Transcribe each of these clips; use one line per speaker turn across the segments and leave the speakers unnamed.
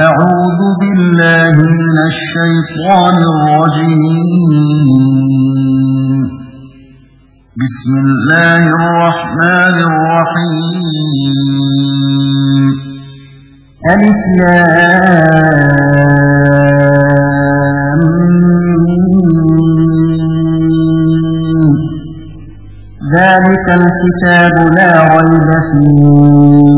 أعوذ بالله من الشيطان الرجيم. بسم الله الرحمن الرحيم. ألف. ذلك الكتاب لا ريب فيه.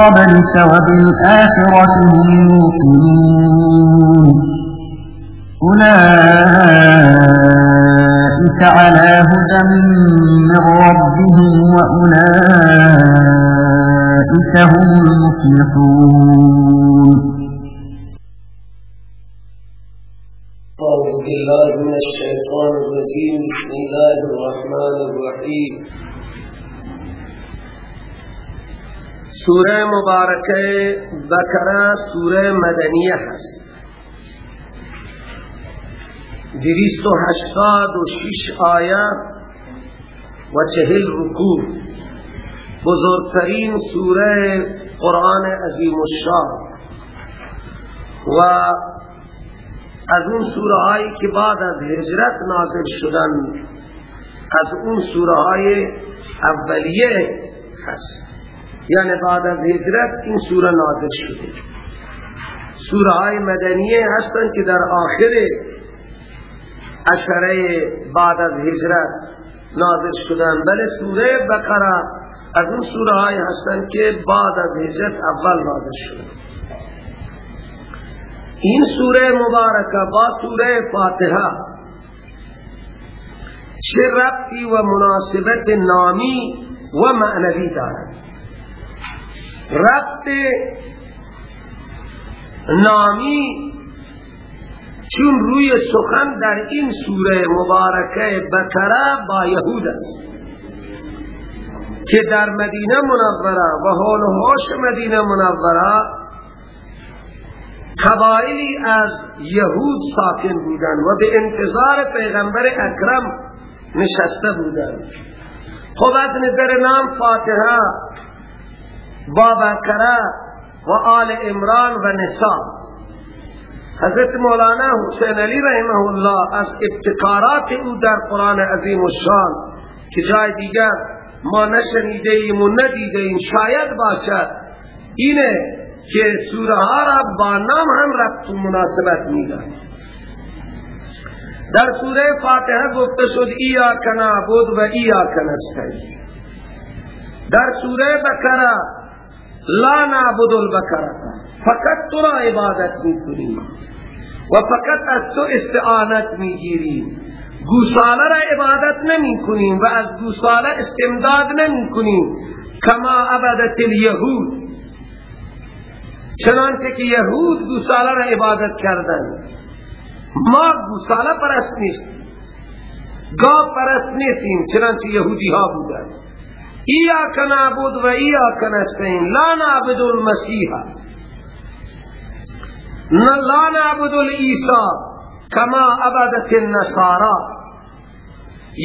قبلك وبالآخرة هم يوقنون. أولئك على هدى من ربهم وأولئك هم المفلحون.
أعوذ بالله من الشيطان الرجيم. بسم الله الرحمن الرحيم. سوره مبارکه بکره سوره مدنیه هست. دویست و هشتاد و شیش آیه و چهل رکوع. بزرگترین سوره قرآن عظیم الشان. و از اون سوره هایی که بعد از هجرت نازل شدن از اون سوره های اولیه هست. یعنی بعد از هجرت این سوره نازل شده. سوره های مدنیه هستند که در آخر اشاره بعد از هجرت نازل شدن. بله سوره بقره از اون سوره های هستند که بعد از هجرت اول نازل شدن این سوره مبارکه با سوره فاتحه. چه ربطی و مناسبت نامی و معنوی دارد؟ ربط نامی چون روی سخن در این سوره مبارکه بکره با یهود است که در مدینه منوره و حال و حاش مدینه منوره قبائلی از یهود ساکن بودند و به انتظار پیغمبر اکرم نشسته بودند. خب از نظر نام فاتحه با بکره و آل امران و نساء حضرت مولانا حسین علی رحمه الله از ابتکارات او در قرآن عظیم و شان که جای دیگر ما نشنیده ایم و ندیده ایم شاید باشد اینه که سوره ها را با نام هم ربط و مناسبت میدن در سوره فاتحه گفته شد ایاک نعبد و ایاک نستعین در سوره بکره لا نعبد البکره فقط تو را عبادت می‌کنیم. و فقط از تو استعانت می‌گیریم. گوساله را عبادت نمی کنیم و از گوساله استمداد نمی کنیم کما عبدت الیهود. چنانچه که یهود گوساله را عبادت کردن ما گوساله پرست نیستیم گاو پرست نیستیم چنانچه یهودی ها بودن ایاک نعبد و ایاک نستعین لا نعبد المسیح لا نعبد العیسا کما عبدت النصارى.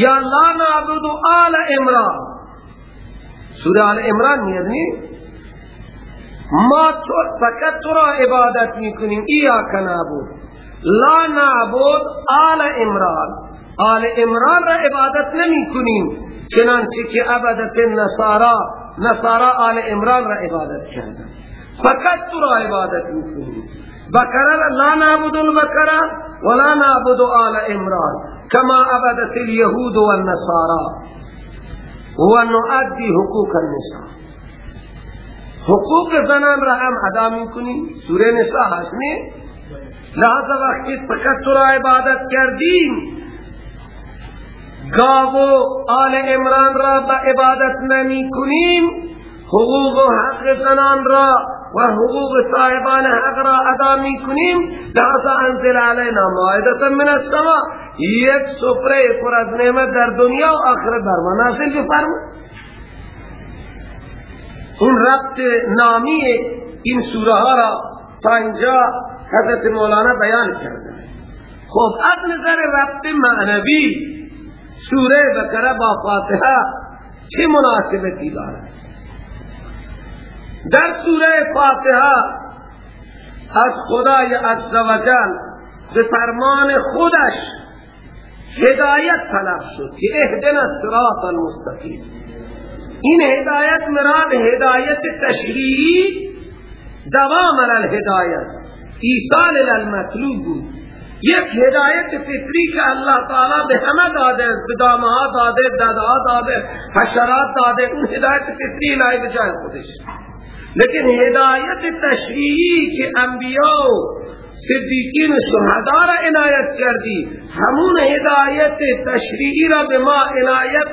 یا لا نعبد آل عمران. سورہ آل عمران میدنی ما فقط تو را عبادت میکنیم. ایاک نعبد. لا نعبد آل عمران. آل عمران را عبادت نمی کنیم چنانچه که عبادت نصارا نصارا آل عمران را عبادت کردن فقط تو را عبادت می‌کنیم. بکره لا نعبد البکره ولا نعبد آل عمران كما عبدت اليهود والنصارى ونؤدي حقوق النساء. حقوق زنان را هم ادا می‌کنیم. سوره نساء نه؟ لحظه وقتی فقط تو را عبادت کردیم. گاو و آل عمران را با عبادت نمی کنیم. حقوق و حق زنان را و حقوق صاحبان حق را ادا می کنیم. لحظا انزل علینا مائدتا من السما یک سفره پر از نعمت در دنیا و آخرت بر ما نازل بفرما. این ربط نامی این سوره ها را تا اینجا حضرت مولانا بیان کرده. خب از نظر ربط معنوی سوره بکره با فاتحه چه مناسبتی دارد در سوره فاتحه از خدای عزوجل به فرمان خودش هدایت طلب شد که اهدنا الصراط المستقیم. این هدایت مراد هدایت تشریعی دوام الهدایت. ایصال المطلوب بود. یک هدایت فطری که اللہ تعالی به همه داده به داده دادها داده حشرات داده اون هدایت فطری الهی به خودش لیکن هدایت تشریعی که انبیاء و صدیقین و شهدا عنایت کردی همون هدایت تشریعی را به ما عنایت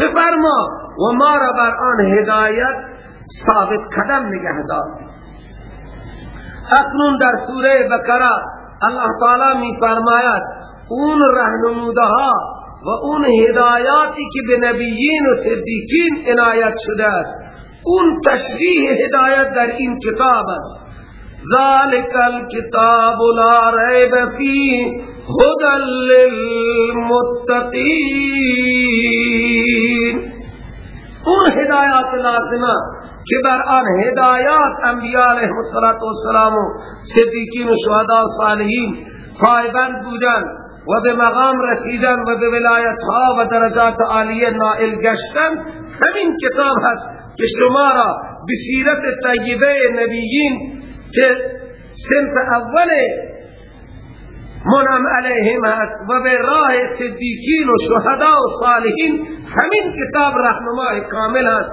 بفرما و ما را بر آن هدایت ثابت قدم نگه دار. اکنون در سوره بکره اللہ تعالی می فرماید اون رهنمودها و اون هدایاتی که به نبیین و صدیقین عنایت شده است۔ اون تشریح هدایت در این کتاب است۔ ذالک الكتاب لا ریب فی هدى للمتقین۔ اون هدایات لازمه که بر آن هدایات انبیاء علیہ السلام و صدیقین و شهداء صالحین پایبند بودن و به مقام رسیدن و به ولایت ها و درجات عالیه نائل گشتن همین کتاب هست که شما را بسیرت طیبه نبیین که سنف اول منعم علیهم هست و به راه صدیقین و شهداء و صالحین همین کتاب رهنمای کامل است.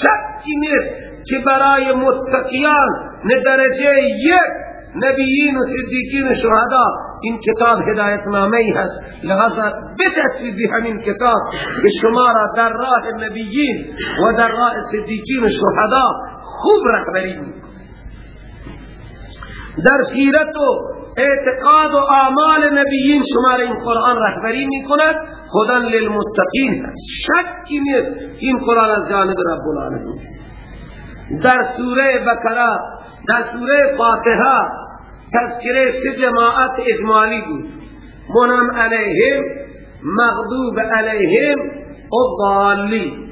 شکی نیست که برای متقیان درجه یک نبیین و صدیقین و شهدا این کتاب هدایت نامه ای هست لحظا به همین کتاب که شما را در راه نبیین و در راه صدیقین و شهدا خوب رهبری در سیرت و اعتقاد و اعمال نبیین شما این قرآن رهبری می کند خدا للمتقین. هست شکی نیست این قرآن از جانب رب العالمین. در سوره بکره در سوره فاتحه تذکره سه جماعت اجمالی بود. منم علیهم مغضوب علیهم و ضالی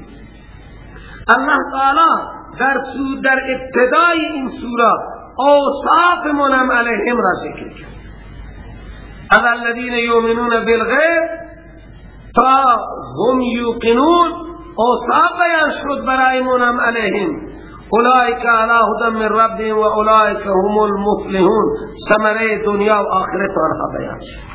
الله تعالی در در ابتدای این سوره اوصاف منم علیهم را ذکر کرد اما الذين يؤمنون بالغیب تا هم یوقنون أوصاف بیان شد برای منم علیهم اولئک علی هدى من ربهم و اولئک هم المفلحون. ثمرة دنیا و آخرت آنها بیان شد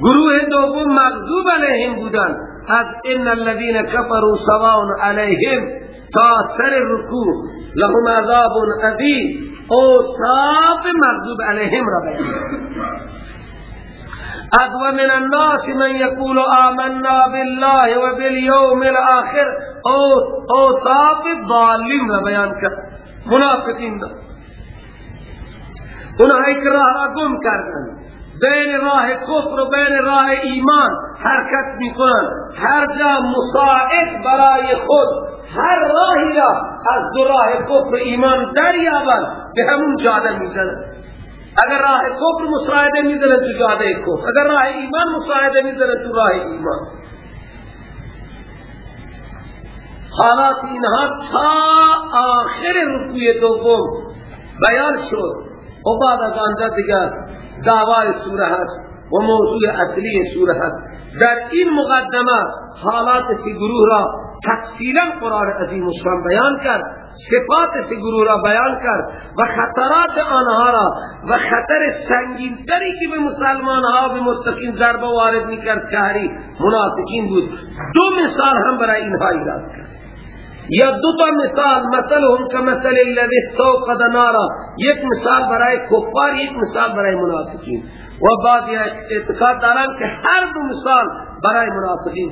گروه دوم مغضوب علیهم بودن از إن الذين كفروا سواء عليهم تا سر رکوع لهم عذاب عظیم اوصاف مغضوب علیهم را بیان از و من الناس من یقول آمنا بالله و بالیوم الآخر أو اوصاف ظالم را بیان کرد منافقین را اونهایی که راه گم کردن بین راه کفر و بین راه ایمان حرکت می‌کنن. هر جا مساعد برای خود هر راهی را از دو راه کفر ایمان دریابن به همون جاده می‌زنن. اگر راه کفر مساعده می‌زنن تو جاده کفر اگر راه ایمان مساعده می‌زنن تو راه ایمان. حالات اینها تا آخر رکوی دوم بیان شد. و بعد از آنجا دیگر دعوای سوره هست و موضوع اصلی سوره هست. در این مقدمه حالات سی گروه را تفصیلا قرآن عظیم الشان بیان کرد صفات سی گروه را بیان کرد و خطرات آنها را و خطر سنگین تری که به مسلمان ها به متقین ضربه وارد می‌کرد کاری منافقین بود. دو مثال هم برای اینها ایراد کرد. یا دو تا مثال مثل هم که مثل الذی استوقد نارا. یک مثال برای کفار یک مثال برای منافقین. و بعد اعتقاد دارن که هر دو مثال برای منافقین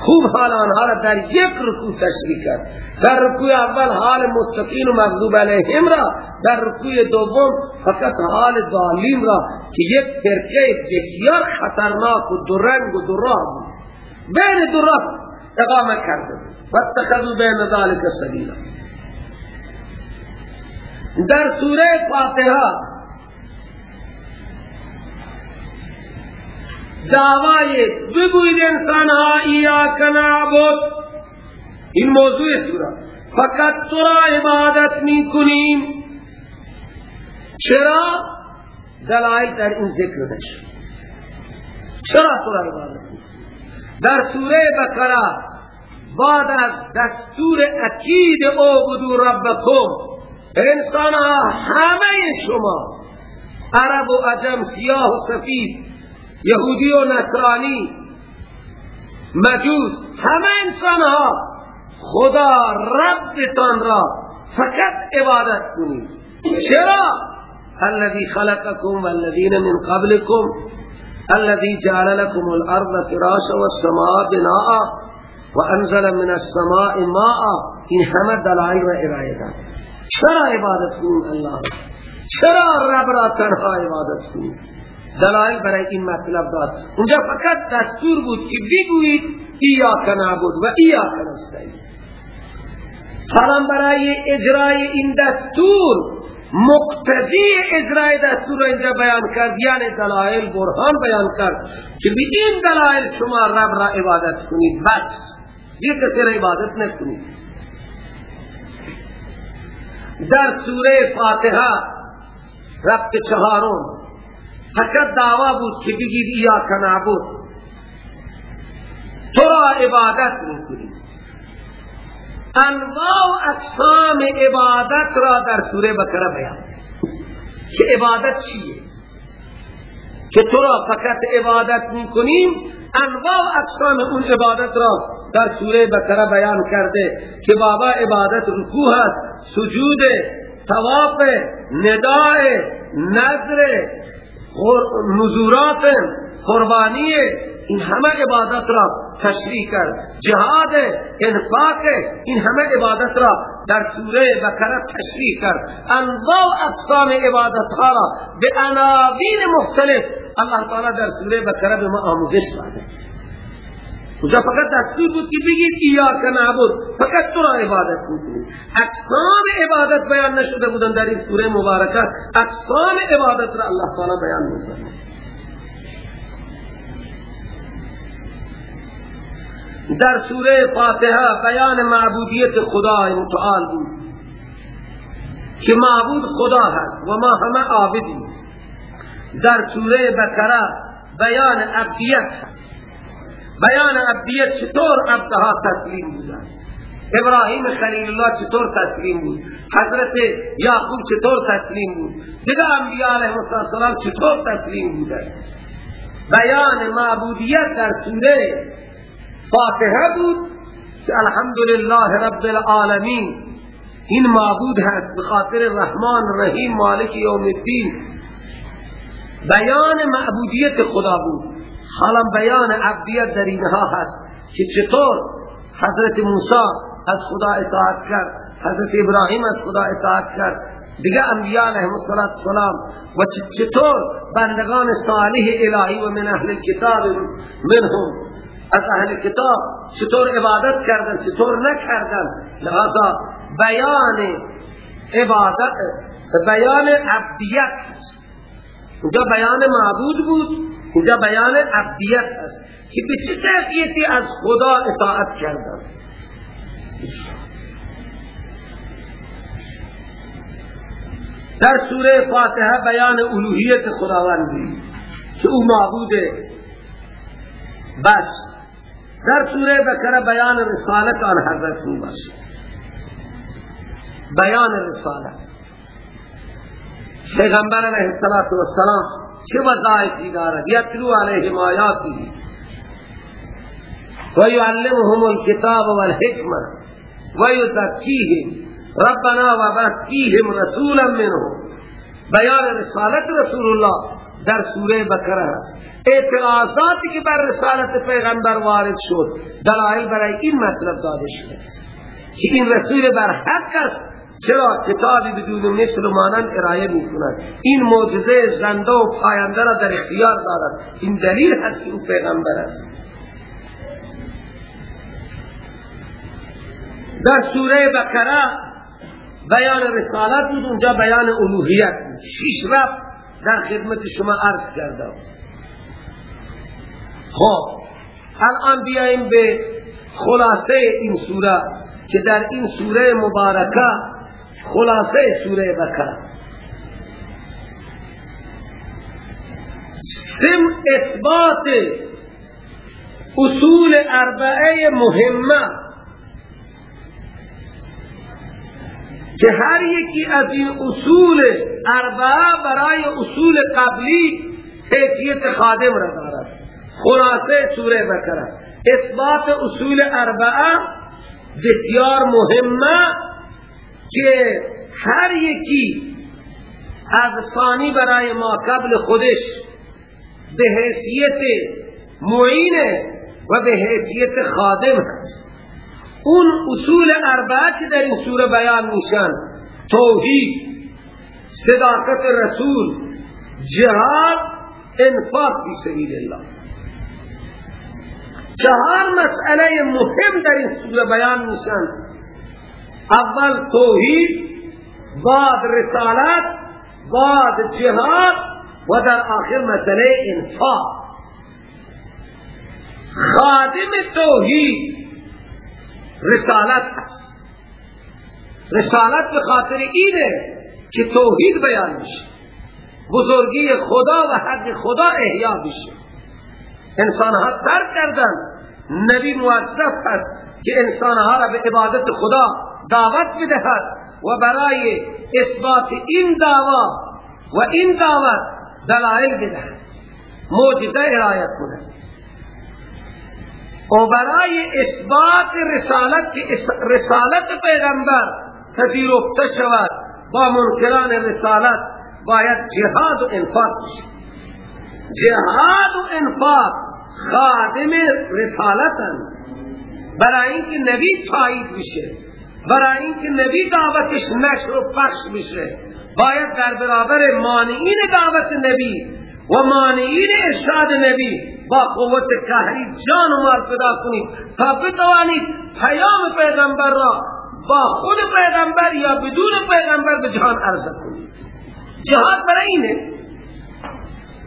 خوب حال آنها را در یک رکوع تشریح کرد. در رکوع اول حال متقین و مغضوب علیهم را در رکوع دوم فقط حال ظالم را که یک فرقه بسیار خطرناک و درنگ و دراه بود. بین دراه اقامه کرده. واتخذوا بین ذلك سبیلا. در سوره فاتحه دعوای بگوید انسان ها ایاک نعبد. این موضوع سورا فقط تو را عبادت می کنیم چرا؟ دلائل در این ذکر نشد. چرا تو را در سوره بقره بعد از دستور اکید اعبدو ربکم. انسان ها همه شما عرب و عجم سیاه و سفید یهودی و نصرانی مجوز همه انسان ها خدا ربتان را فقط عبادت کنید. چرا؟ الذي خلقكم والذين من قبلكم الذي جعل لكم الأرض فراشا والسماء بناء وأنزل من السماء ماء. این همه دلائل و ارائه چرا عبادت کنید الله. چرا رب را تنها عبادت کنید دلائل برای این مطلب داد. اونجا فقط دستور بود که بگویید ایاک نعبد و ایاک نستعین. حالا برای اجرای این دستور مقتضی اجرای دستور را اینجا بیان کرد یعنی دلائل برهان بیان کرد که بی این دلائل شما رب را عبادت کنید. بس. دیگه کسی را عبادت نکنید. در سوره فاتحه رب چهارم فقط دعوا بود که بگید ایا کنابود تو را عبادت می‌کنی انواع اقسام عبادت را در سوره بکره بیان که عبادت چیه؟ که تو را فقط عبادت می‌کنیم انواع اقسام اون عبادت را در سوره بکره بیان کرده که بابا عبادت رکوع هست سجود تواف نداء نظر نزورات قربانی این همه عبادت را تشریح کرد جهاد انفاق این همه عبادت را در سوره بقره تشریح کرد انواع اقسام عبادت ها را به عناوین مختلف الله تعالی در سوره بقره به ما آموزش داده. اونجا فقط دستور بود که بگید ایاک نعبد فقط تو را عبادت کنید اقسام عبادت بیان نشده بودن در این سوره مبارکه اقسام عبادت را الله تعالی بیان می‌کنه در سوره فاتحه بیان معبودیت خدا متعال بود که معبود خدا هست و ما همه عابدیم. در سوره بقره بیان عبدیت بیان عبدیت چطور عبدها تسلیم بودن ابراهیم خلیل الله چطور تسلیم بود؟ حضرت یعقوب چطور تسلیم بود؟ دیگه انبیاء علیه السلام چطور تسلیم بودن بیان معبودیت در سوره فاتحه بود که الحمدلله رب العالمین این معبود هست بخاطر رحمان رحیم مالک یوم الدین. بیان معبودیت خدا بود. حالا بیان عبدیت در اینها هست که چطور حضرت موسی از خدا اطاعت کرد حضرت ابراهیم از خدا اطاعت کرد دیگه انبیاء علیهم السلام و چطور بندگان صالح الهی و من اهل کتاب منهم. از اهل کتاب چطور عبادت کردن چطور نکردن؟ لہذا بیان عبادت بیان عبدیت اونجا بیان معبود بود اونجا بیان عبدیت است که به چه کیفیتی از خدا اطاعت کردن؟ در سوره فاتحه بیان الوهیت خداوندی که او معبوده بس. در سوره بکره بیان رسالت آن حضرت می بیان رسالت. پیغمبر علیہ السلام چه وظائفی دارد؟ یتلو علیہم آیاتی و یعلمهم الكتاب والحکمة. و یزکیهم. ربنا و بس فیهم رسولا منهم. بیان رسالت رسول الله. در سوره بقره هست اعتراضاتی که بر رسالت پیغمبر وارد شد دلائل برای این مطلب داده شده. که این رسول بر حق است چرا کتابی بدون مثل مانند ارائه می‌کنند این معجزه زنده و پاینده را در اختیار دارد. این دلیل هست که او پیغمبر است. در سوره بقره بیان رسالت بود اونجا بیان الوهیت شیش رب در خدمت شما عرض کردم. خب الان بیاییم به خلاصه این سوره که در این سوره مبارکه خلاصه سوره بکر سم اثبات اصول اربعه مهمه. که هر یکی از این اصول اربعه برای اصول قبلی حیثیت خادم را دارد. خلاصه سوره بکره اثبات اصول اربعه بسیار مهمه که هر یکی از ثانی برای ما قبل خودش به حیثیت معینه و به حیثیت خادم هست. اون اصول اربعه که در این سوره بیان میشن. توحید صداقت رسول جهاد انفاق فی سبیل الله. چهار مسئله مهم در این سوره بیان میشن. اول توحید بعد رسالت بعد جهاد و در آخر مسئله انفاق. خادم توحید رسالت هست. رسالت به خاطر اینه که توحید بیان میشه. بزرگی خدا و حق خدا احیا بشه انسان ها ترک کردن. نبی موظف هست که انسان ها را به عبادت خدا دعوت بدهد و برای اثبات این دعوا و این دعوت دلائل بدهد. موجزه ارایت کند. و برای اثبات رسالت رسالت پیغمبر پذیرفته شود با منکران رسالت باید جهاد و انفاق بشه. جهاد و انفاق خادم رسالتن. برای اینکه نبی تایید بشه برای اینکه نبی دعوتش نشر و پخش بشه باید در برابر مانعین دعوت نبی و مانعین ارشاد نبی با قوت قهری جان و مال پیدا کنید. تا بتوانید پیام پیغمبر را با خود پیغمبر یا بدون پیغمبر به جهان عرض کنید. جهاد برای اینه.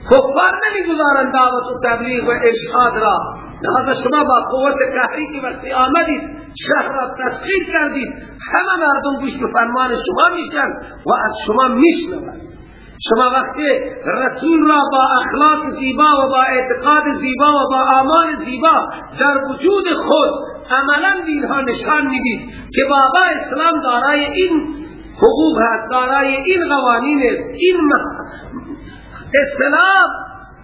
کفار نمی‌گذارن دعوت و تبلیغ و ارشاد را. لہذا شما با قوت قهری که وقتی آمدید شهر را تسخیر کردید همه مردم گوش به فرمان شما میشن و از شما میشنوند. شما وقتی رسول را با اخلاق زیبا و با اعتقاد زیبا و با آمان زیبا در وجود خود عملا دینها نشان می‌دید که بابا اسلام دارای این حقوق هست دارای این قوانین این اسلام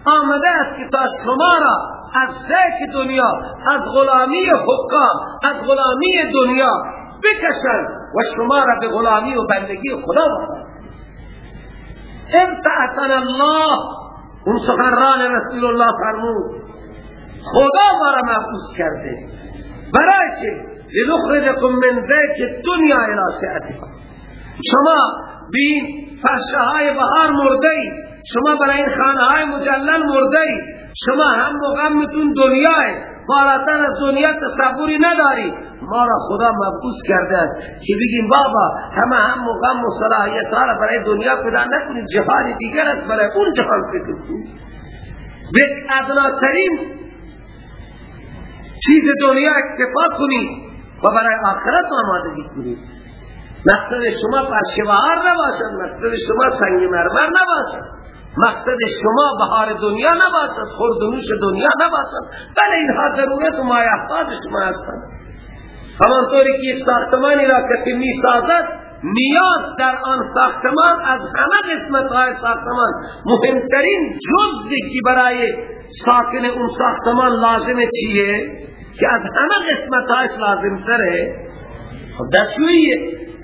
آمده است که تا شما را از ذک دنیا از غلامی حکام از غلامی دنیا بکشن و شما را به غلامی و بندگی خدا ابتعتن الله. اون سخنران رسول الله فرمود. خدا ما را محفوظ کرده. برای چه لنخرجکم من ذک دنیا الى شما بین فرشه های بهار مرده شما برای این خانه های مجلل مرده شما هم مغمتون دنیای بالاتر از دنیا تصوری نداری. ما را خدا مبعوث کرده که بگیم بابا؟ همه هم مغم و صلاحیت را برای دنیا پیدا نکنید. جهان دیگر است برای اون جهان فکر کنید. به ادناترین چیز دنیا اکتفا کنید و برای آخرت آمادگی کنید. مقصد شما پشکوار نباشد. مقصد شما سنگ مرمر نباشد. مقصد شما بهار دنیا نباشد خوردنوش دنیا نباشد. بله اینها ضرورت و مایحتاج شما هستند. همانطوری که یک ساختمانی را که می سازد نیاز در آن ساختمان از همه قسمت های ساختمان مهمترین جزی که برای ساکن اون ساختمان لازم چیه؟ که از همه قسمت هایش لازم تره خب دستویه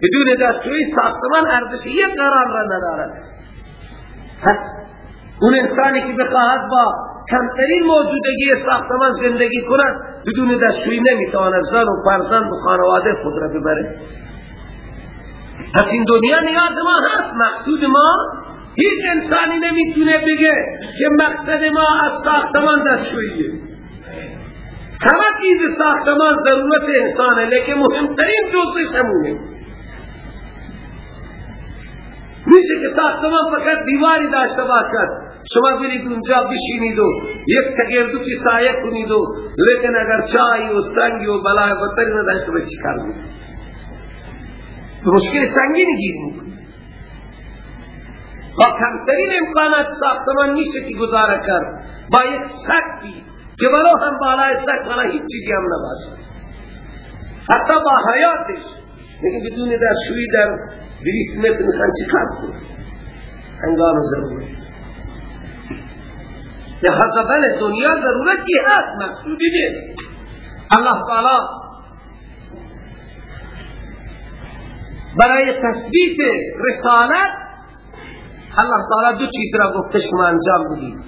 بدون دستوی ساختمان ارزش یک قرار را ندارد. پس اون انسانی که بخواهد با کمترین موجودگی ساختمان زندگی کند بدون دستشویی نمی‌تواند زن و فرزند و خانواده خود را ببره پس این دنیا نیاز ما هست. مقصود ما هیچ انسانی نمی‌تونه بگه که مقصد ما از ساختمان دستشوییه. همه چیز ساختمان ضرورت انسانه لیکن مهمترین جزش همونه. میشه که ساختمان فقط دیواری داشته باشد. شما برید اونجا بشینید و یک تگردو کی سایه کنید و لیکن اگر چای و سنگی و بلای بطری نداشته به چی کار مشکل سنگینی گیرید با کمترین امکانات ساختمان میشه که گزاره کرد. با یک سقفی که ولو هم بالای سقف والا هیچ چیزی هم نباشه. حتی با حیاتش. لیکن بدون در شوی در دویست متر می‌خوان چی کار کنه؟ هنگام ضرورت لہذا بله دنیا ضرورتی هست مقصودی نیست. الله تعالی برای تثبیت رسالت الله تعالی دو چیز را گفته شما انجام بدید.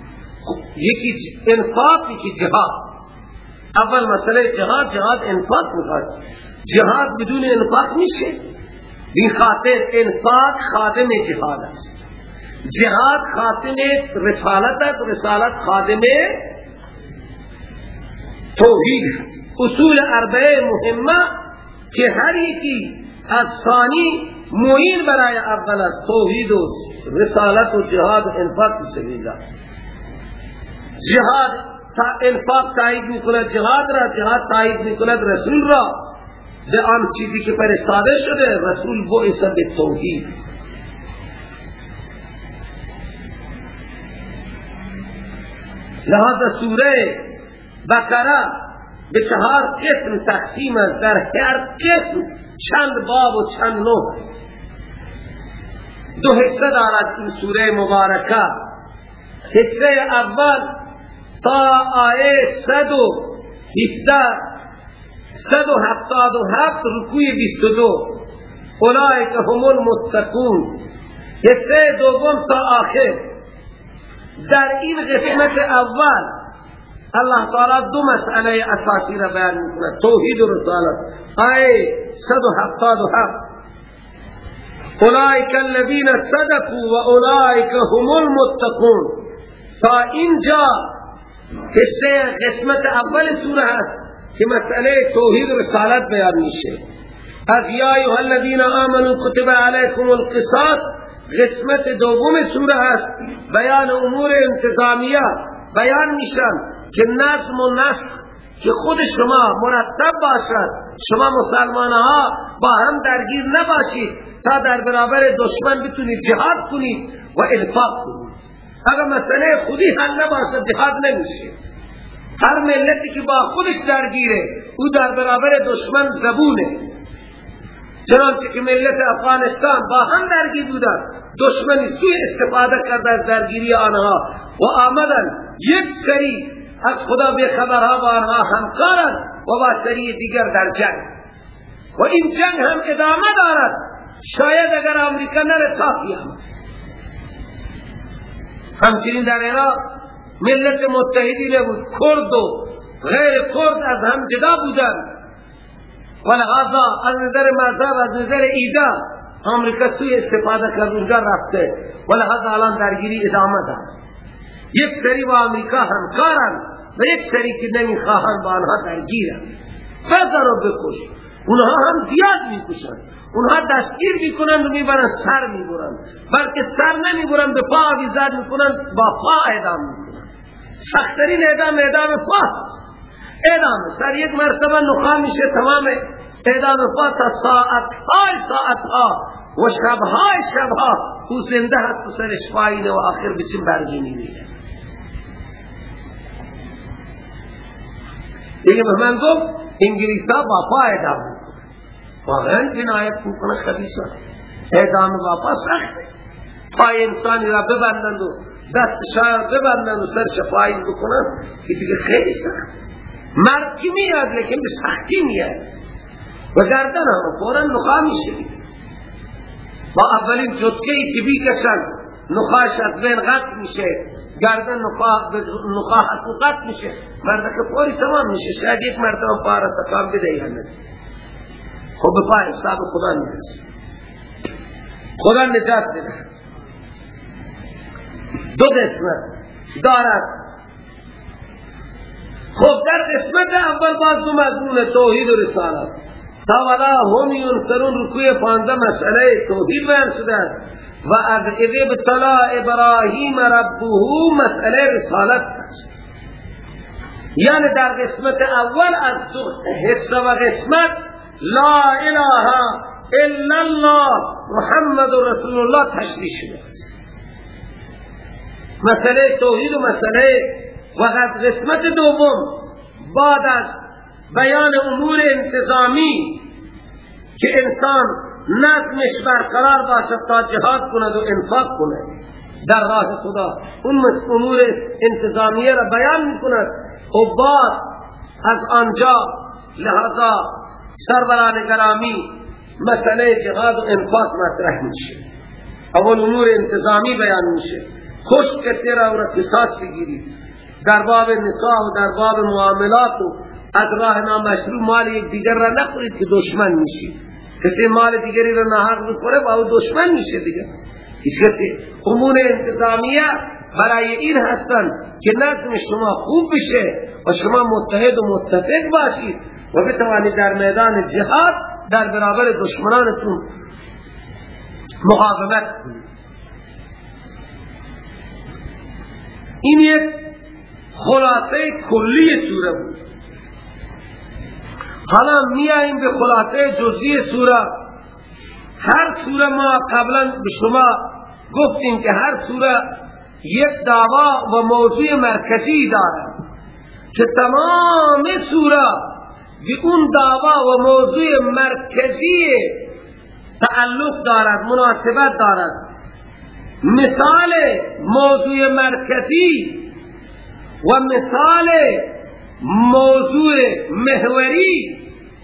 یکی انفاق یکی جهاد. اول مسئله جهاد جهاد انفاق می‌خواد. جهاد بدون انفاق میشه این خاطر انفاق خادم جهاد است. جهاد خاتم رسالت است. رسالت خادم توحید است. اصول اربعه مهمه که هر یکی از ثانی معین برای اول است توحید و رسالت و جهاد و انفاق سبیل جهاد تا انفاق تایید می‌کند. جهاد را جهاد تایید می‌کند. رسول را. به آن چیزی که فرستاده شده رسول بو به توحید. لہذا سورہ بقرہ به چهار قسم تقسیم است. در هر قسم چند باب و چند نوع دو حصه دارد این سوره مبارکه. حصه اول تا آیه صد و هفته صد و هفتاد و هفت رکوی بیست و دو. اولئک هم المتقون. حصه دوم تا آخر. در این قسمت اول الله تعالی دو مسئله اساسی را بیان می‌کنه توحید و رسالت. آیه 177 اولئک الذین صدقوا و اولئک هم المتقون. تا اینجا حصه قسمت اول سوره هست. که مسئله توحید رسالت بیان میشه از یا ایها الذین آمنوا کتب علیکم القصاص قسمت دوم سوره هست بیان امور انتظامیه بیان میشن که نظم و نسخ که خود شما مرتب باشد شما مسلمان ها با هم درگیر نباشید تا در برابر دشمن بتونید جهاد کنید و انفاق کنید۔ اگر مسئله خودی حل نباشد جهاد نمیشه۔ هر ملتی که با خودش درگیره او در برابر دشمن زبونه. چنانچه که ملت افغانستان با هم درگیر بودن دشمنی سوی استفاده کرده از درگیری آنها. و آمدن یک سری از خدا به خبرها با آنها همکارن و با سری دیگر در جنگ. و این جنگ هم ادامه دارد. شاید اگر امریکا نره تا قیامت. همچنین در عراق ملت متحدی نبود. کرد و غیر کرد از هم جدا بودند ولغذا از نظر مذهب از نظر ایده امریکا سوی استفاده کرد اونجا رفته. ولغذا الان درگیری ادامه دار یک سری با امریکا همکارن و یک سری که نمی‌خواهن با آنها درگیرن. بزن رو بکش. اونها هم زیاد می‌کشن. اونها دستگیر می‌کنن و می‌برن سر می‌برن بلکه سر نمی‌برن به پا آویزاد می‌کنن با پا اعدام سخترین اعدام اعدام پا اعدام سر یک مرتبه نخواه میشه تمام اعدام تا ساعت های ساعت ها و شب های شب ها او زنده هست و سرش فایده و آخر بچین برگینی میده دیگه به من گفت انگلیس ها با پا اعدام واقعا جنایت می‌کنه خبیصا اعدام با پا سخته. پای انسانی را ببندند و دست شاید ببندند و سر شفایی بکنند که دیگه خیلی سخت مرد کی میاد لیکن به سختی میاد و گردن هم فورا نخواهی میشه با اولین جدکه ای که بیکشن نخاش از بین قطع میشه گردن نخاه قطع میشه مرد که پوری تمام میشه شاید یک مرتبه پارا تکام بده یا نه خب خدا نیست خدا نجات بده دو قسمت. دارد. خب در قسمت اول باز دو مضمون توحید و رسالت. تولا هم ینصرون رکوی پانزه مسئله توحید بیان شده. و از اذب طلا ابراهیم ربه مسئله رسالت است. یعنی در قسمت اول از دو حصه و قسمت لا اله الا الله محمد رسول الله تشریح شده است. مسئله توحید و مسئله و قسمت دوم بعد از بیان امور انتظامی که انسان نظمش برقرار باشد تا جهاد کند و انفاق کند در راه خدا اون امور انتظامیه را بیان می‌کند. و بعد از آنجا لحظا سروران گرامی مسئله جهاد و انفاق مطرح میشه. اول امور انتظامی بیان میشه. خوش کرتے رہا اور قصاص بگیری. در باب نکاح و در باب معاملات و از راه نامشروع مال یک دیگر را نخورید که دشمن میشی. کسی مال دیگری را نحق بخوره با او دشمن میشه دیگر کسی. امور انتظامیه برای این هستن که نظم شما خوب بشه و شما متحد و متفق باشید و بتوانید در میدان جهاد در برابر دشمنانتون مقاومت کنید. این یک خلاصه کلی سوره بود. حالا میاییم به خلاصه جزئی سوره. هر سوره ما قبلا به شما گفتیم که هر سوره یک دعوا و موضوع مرکزی دارد که تمام سوره به اون دعوا و موضوع مرکزی تعلق دارد مناسبت دارد. مثال موضوع مرکزی و مثال موضوع محوری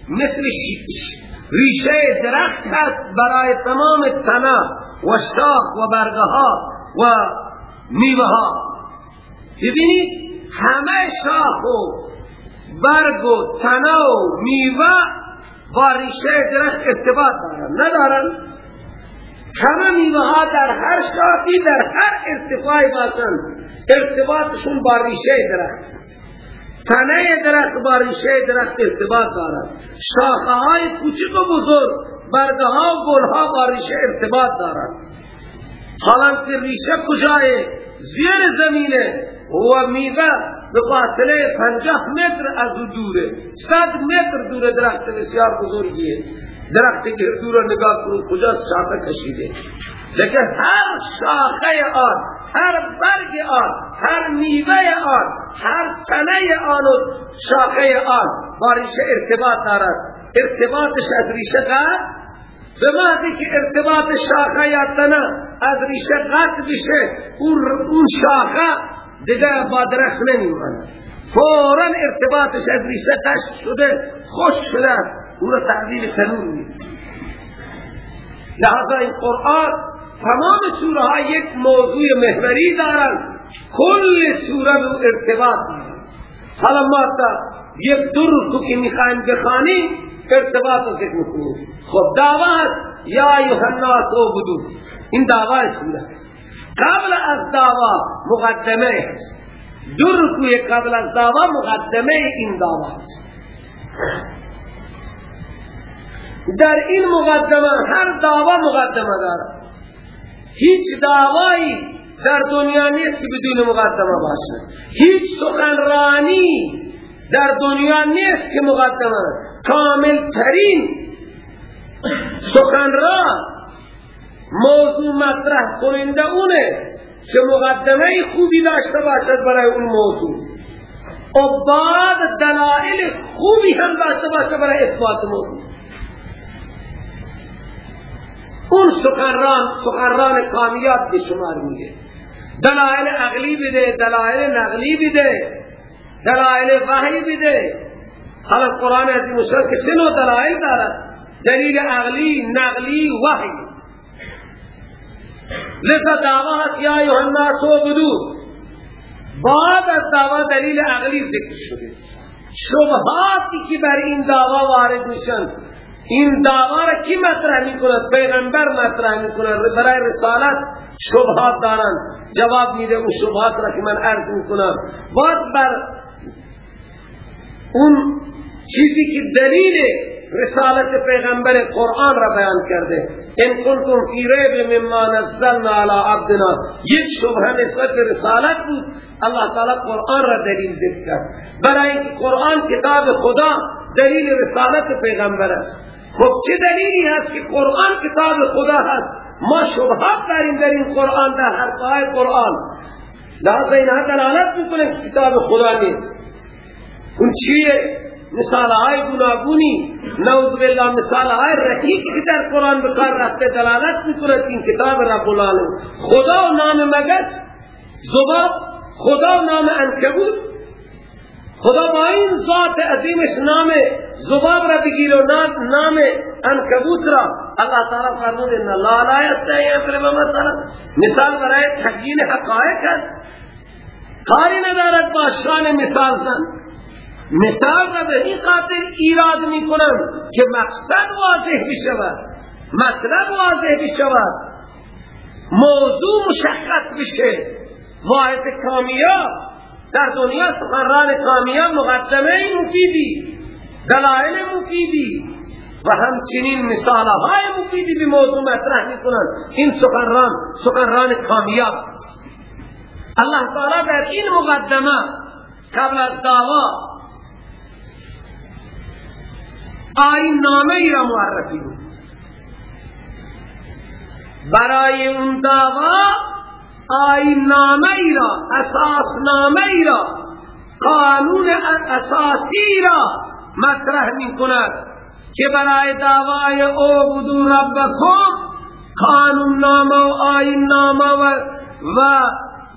مثل ریشه درخت هست برای تمام تنا و شاخ و برگه ها و میوه ها ببینید همه شاخ و برگ و تنا و میوه با ریشه درخت ارتباط دارن. ندارن؟ همه میوه ها در هر شاخی در هر ارتفاعی باشن ارتباطشون با ریشه درخت تنه درخت با ریشه درخت ارتباط دارد. شاخه های کوچک و بزرگ برگه ها و گل ها با ریشه ارتباط دارد حالا که ریشه کجای؟ زیر زمینه. و میوه به فاصله پنجاه متر از دوره. صد متر دور درخت بسیار بزرگیه. درخت گردو را نگاه کنید کجا شاخه کشیده. لیکن هر شاخه آن هر برگ آن هر میوه آن هر تنه آن و شاخه آن با ریشه ارتباط دارد. ارتباطش از ریشه قد به وقتی که ارتباط شاخه یا تنه از ریشه قطع بشه اون شاخه دیگه با درخت نمیماند. فورا ارتباطش از ریشه قطع شده خوش شده. او را تعبیر تنور میده لحظه این قرآن تمام سوره ها یک موضوع محوری دارن. کل سوره رو ارتباط. حالا ما تا یک دور تو که می‌خوایم بخانیم ارتباط رو ذکر کنیم خب دعوت یا ایوه الناس بدو این دعوت سوره قبل از دعوا مقدمه. هست دور کوی قبل از دعوا مقدمه این دعوا هست در این مقدمه هر دعوا مقدمه داره. هیچ دعوایی در دنیا نیست که بدون مقدمه باشه. هیچ سخنرانی در دنیا نیست که مقدمه. کامل ترین سخنران موضوع مطرح کننده اونه که مقدمه خوبی داشته باشد برای اون موضوع. و بعد دلائل خوبی هم داشته باشه برای اثبات موضوع. اون سخنران سخنران کامیاب به شمار میگه. دلائل عقلی بده دلائل نقلی بده دلائل وحی بده. حالا قرآن عزیز مشکل که سنو دلائل دارد؟ دلیل عقلی نقلی وحی. لذا دعوه هست یا یوحنا تو بدو بعد از دعوه دلیل عقلی ذکر شده. شبهاتی که بر این دعوه وارد میشن این دعوا کی مطرح می کند پیغمبر مطرح می کند برای رسالت شبهات دارن. جواب میده اون شبهات را که من عرض می کنم باید بر اون چیزی که دلیل رسالت پیغمبر قرآن را بیان کرده. ان کنتم فی ریب مما نزلنا علی عبدنا. یک شبه نسبت رسالت بود. الله تعالی قرآن را دلیل ذکر کرد برای اینکه قرآن کتاب خدا دلیل رسالت پیغمبر است. خب چه دلیلی هست که قرآن کتاب خدا هست؟ ما شبهات داریم در این قرآن در هر پای قرآن. لحظه اینها دلالت می‌کنه که کتاب خدا نیست. اون چیه؟ مثال های گناگونی نوز بالله مثال های رقیق که در قرآن بکار رفته دلالت می‌کنه که این کتاب رب العالم خدا و نام مگس زباب خدا و نام انکبوت خدا با این ذات عظیمش نام زباب را بگیر و نام انکبوت را. اللہ تعالی فرمود ان اللہ لا یستحی ان مثلا مثال برای تبیین حقائق است. کاری ندارد با شان مثال زن. مثال را به این خاطر ایراد می کنم که مقصد واضح بشود مطلب واضح بشود. موضوع مشخص بشه واحد کامیاب در دنیا سخنران کامیاب مقدمه مفیدی دلائل مفیدی و همچنین مثال های مفیدی به موضوع مطرح می‌کنن این سخنران سخنران کامیاب الله تعالی در این مقدمه قبل از دعوا آین نامه ای را معرفی بود برای اون دعوا آین نامه ای را اساس نامه ای را قانون اساسی را مطرح می کند که برای دعوای او بدو ربکم قانون نامه و آین نامه و, و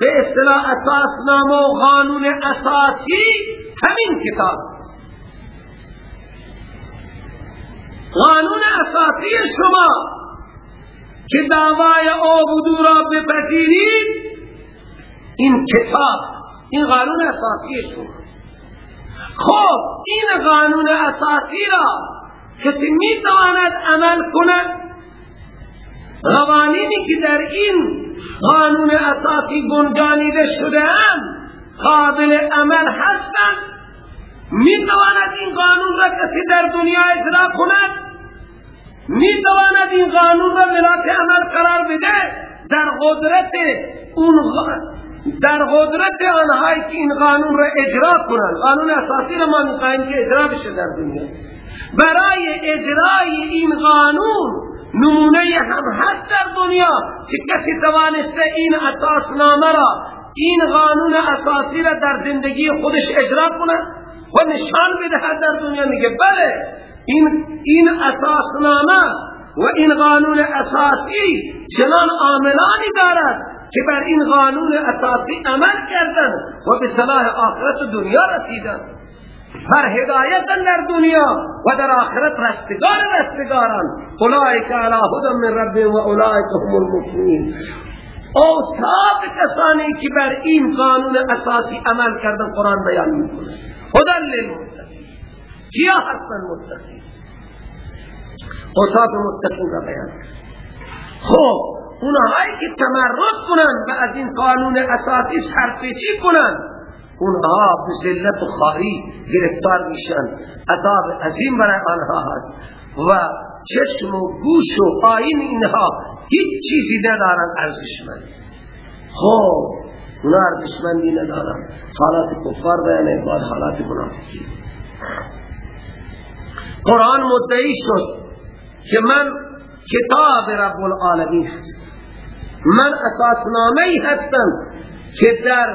به اصطلاح اساس نامه و قانون اساسی همین کتاب قانون اساسی شما که دعوای عبدو را بپذیرید این کتاب این قانون اساسی شما. خب این قانون اساسی را کسی می تواند عمل کند؟ قوانینی که در این قانون اساسی گنجانیده شده هم قابل عمل هستند؟ می تواند این قانون را کسی در دنیا اجرا کند؟ می تواند این قانون را ملاک عمل قرار بده؟ در قدرت اون در قدرت آنهایی که این قانون را اجرا کنند. قانون اساسی را ما می‌خواهیم که اجرا بشه در دنیا. برای اجرای این قانون نمونه هم هست در دنیا که کسی توانسته این اساس نامه را این قانون اساسی را در زندگی خودش اجرا کنه و نشان بدهد در دنیا. میگه بله این این اساسنامه و این قانون اساسی چنان عاملانی دارد که بر این قانون اساسی عمل کردن و به صلاح آخرت دنیا رسیدن بر هدایت در دنیا و در آخرت رستگار رستگاران. اولئک علی هدى من رب و اولئک هم المفلحون. اوصاف کسانی که بر این قانون اساسی عمل کردن قرآن بیان می‌کنه هدى للمتقین. کیا هستن متقین؟ اوصاف متقین را بیان خب اونهایی که تمرد کنن و از این قانون اساسی سرپیچی کنن اونها به و خاری گرفتار میشن. عذاب عظیم برای آنها هست و چشم و گوش و آین اینها هیچ چیزی ندارن ارزشمند خب اونا ارزشمندی ندارن. حالات کفار بیانه بعد حالات منافقی قرآن مدعی شد که من کتاب رب العالمین هستم. من اساسنامه هستم که در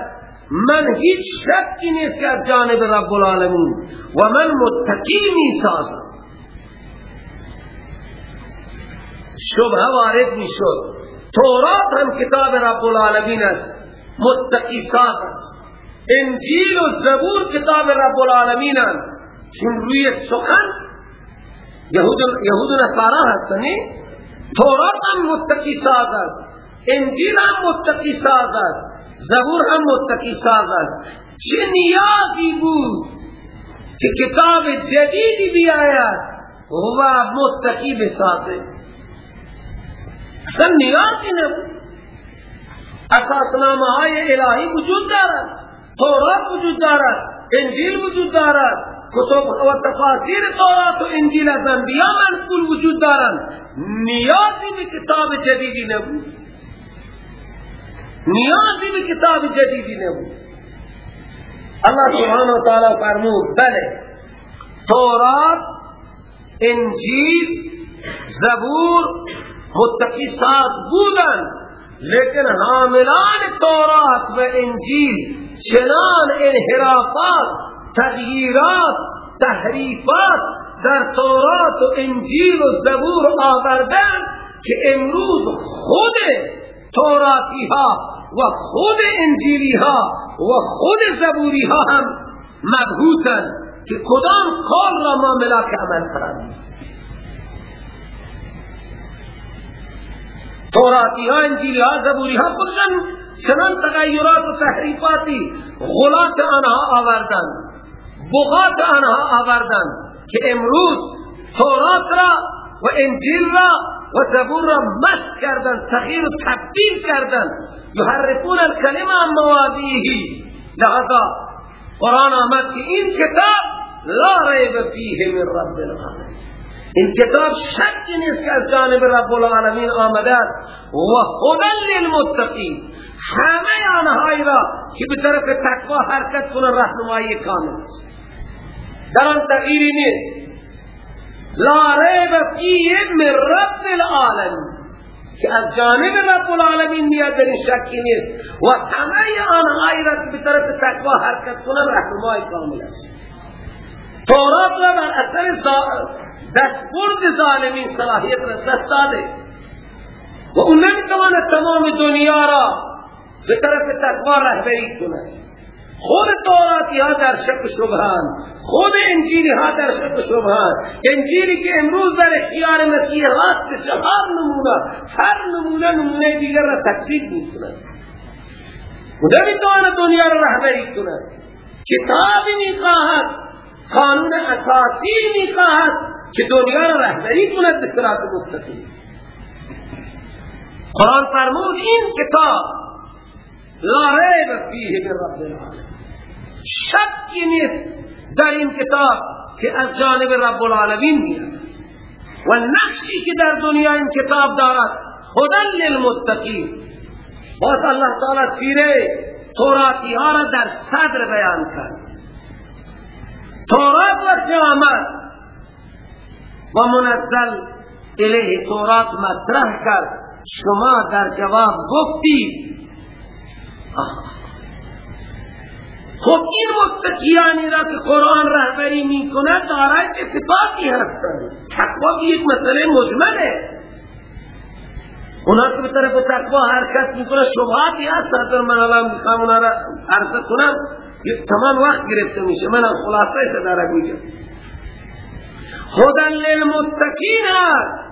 من هیچ شکی نیست که از جانب رب العالمین و من متقی می سازم شبه وارد می شد تورات هم کتاب رب العالمین است. متقی ساز است. انجیل و زبور کتاب رب العالمین است چون روی سخن یهود و نصارا هستنی تورات هم متقی ساز است. انجیل هم متقی سازد زبور هم متقی سازد چه نیازی بود که کتاب جدیدی بیاید؟ و متقی بسازه اصلا نیازی نبود. اساسنامه های الهی وجود دارد. تورات وجود دارد. انجیل وجود دارد. کتب و تفاسیر تورات و انجیل از انبیاء منقول وجود دارند نیازی به کتاب جدیدی نبود. نیازی به کتاب جدیدی نبود. الله سبحانه و تعالی فرمود بله تورات انجیل زبور متقی ساز بودن لیکن حاملان تورات و انجیل چنان انحرافات تغییرات تحریفات در تورات و انجیل و زبور آوردن که امروز خود توراتی ها و خود انجیلی ها و خود زبوری ها هم مبهوتن که کدام قول را ما ملاک عمل کنند. توراتی ها انجیلی ها زبوری ها خودشان چنان تغییرات و تحریفاتی غلات آنها آوردن بغات آنها آوردن که امروز تورات را و انجیل را و زبور را مست کردن تغییر و تبدیل کردن یحرفون الکلمه عن مواضیه لحظا قرآن آمد که این کتاب لا ریب فیه من رب العالمین. این کتاب شک نیست که از جانب رب العالمین آمده و خدن للمتقین. همه آنهایی را که به طرف تقوا حرکت کنن رهنمایی کامل است در آن تغییری نیست. لا ریب فیه من رب العالمین. که از جانب رب العالمین میاد در شکی نیست. و همه آنهایی را به طرف تقوا حرکت کنن رهنمایی کامل است. تورات را بر اثر دستبرد ظالمین صلاحیت را دست داده. و اون نمی‌تواند تمام دنیا را به طرف تقوا رهبری کند. خود توراتی ها در شک شبهان خود انجیلی ها در شک شبهان. انجیلی که امروز در اختیار مسیح هاست چهار نمونه هر نمونه نمونه دیگر را تکذیب می‌کند. و نمی‌تواند دنیا را رهبری کند؟ کتابی می‌خواهد قانون اساسی می‌خواهد که دنیا را رهبری کند به صراط مستقیم. قرآن فرمود این کتاب لا ریب فیه من رب العالمین. شکی نیست در این کتاب که از جانب رب العالمین میاد. و نقشی که در دنیا این کتاب دارد خدا للمتقین. باز الله تعالی تیره توراتی ها را در صدر بیان کرد. تورات و قیامت و منزل الیه تورات مطرح کرد. شما در جواب گفتید خب این متقیانی را که قرآن رهبری می کند دارای صفاتی هستند تقوا یک مسئله مجمله. اونا که به طرف تقوا حرکت می‌کنه شبهاتی هست اگر من الان می‌خوام اونا را کنم تمام وقت گرفته میشه. من خلاصه ایسا دارم میگم. خودن للمتقین هست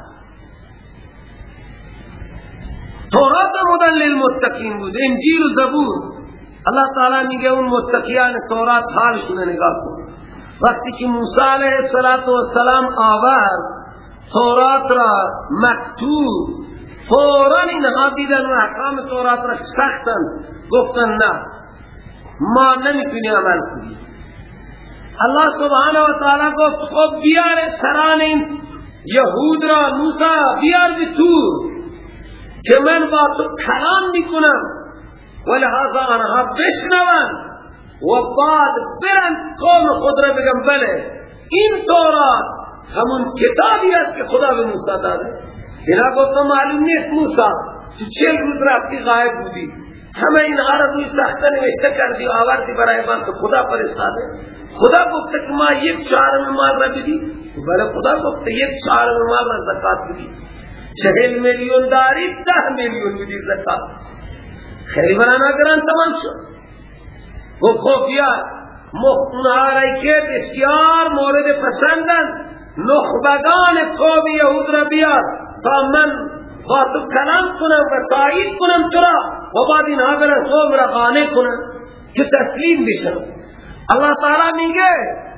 تورات مدن للمتقین بود. انجیل و زبور. اللہ تعالی میگه اون متقیان تورات حالشون نگاه کن. وقتی که موسی علیه السلام آورد تورات را مکتوب فورا اینها دیدن و احکام تورات را سختن. گفتن نه ما نمی‌تونی عمل کنیم. الله سبحانه و تعالی گفت خب بیار سران این یهود را موسی بیار به تو که من با تو کلام می‌کنم. ولهذا آنها بشنون. و بعد برن قوم خود را بگم بله این تورات همون کتابی است که خدا به موسی داده. اینا گفتم معلوم نیست موسی تو چل روز رفتی غایب بودی. همه این را روی سخته نوشته کردی آوردی برای من که خدا فرستاده. خدا گفته که ما یک چهارم مال را بدی. بله خدا گفته یک چهارم مال را زکات بدی. چهل میلیون داری ده میلیون بدی زکات. خیلی بنانا کرن تمام شد. و خفیه. مخنهاری که بسیار مورد پسندن نخبگان قوم یهود را بیار. تا من با تو کلام کنم و تایید کنم تو را و بعد اینها برن قوم را کنم که تسلیم بشن اللہ تعالی میگه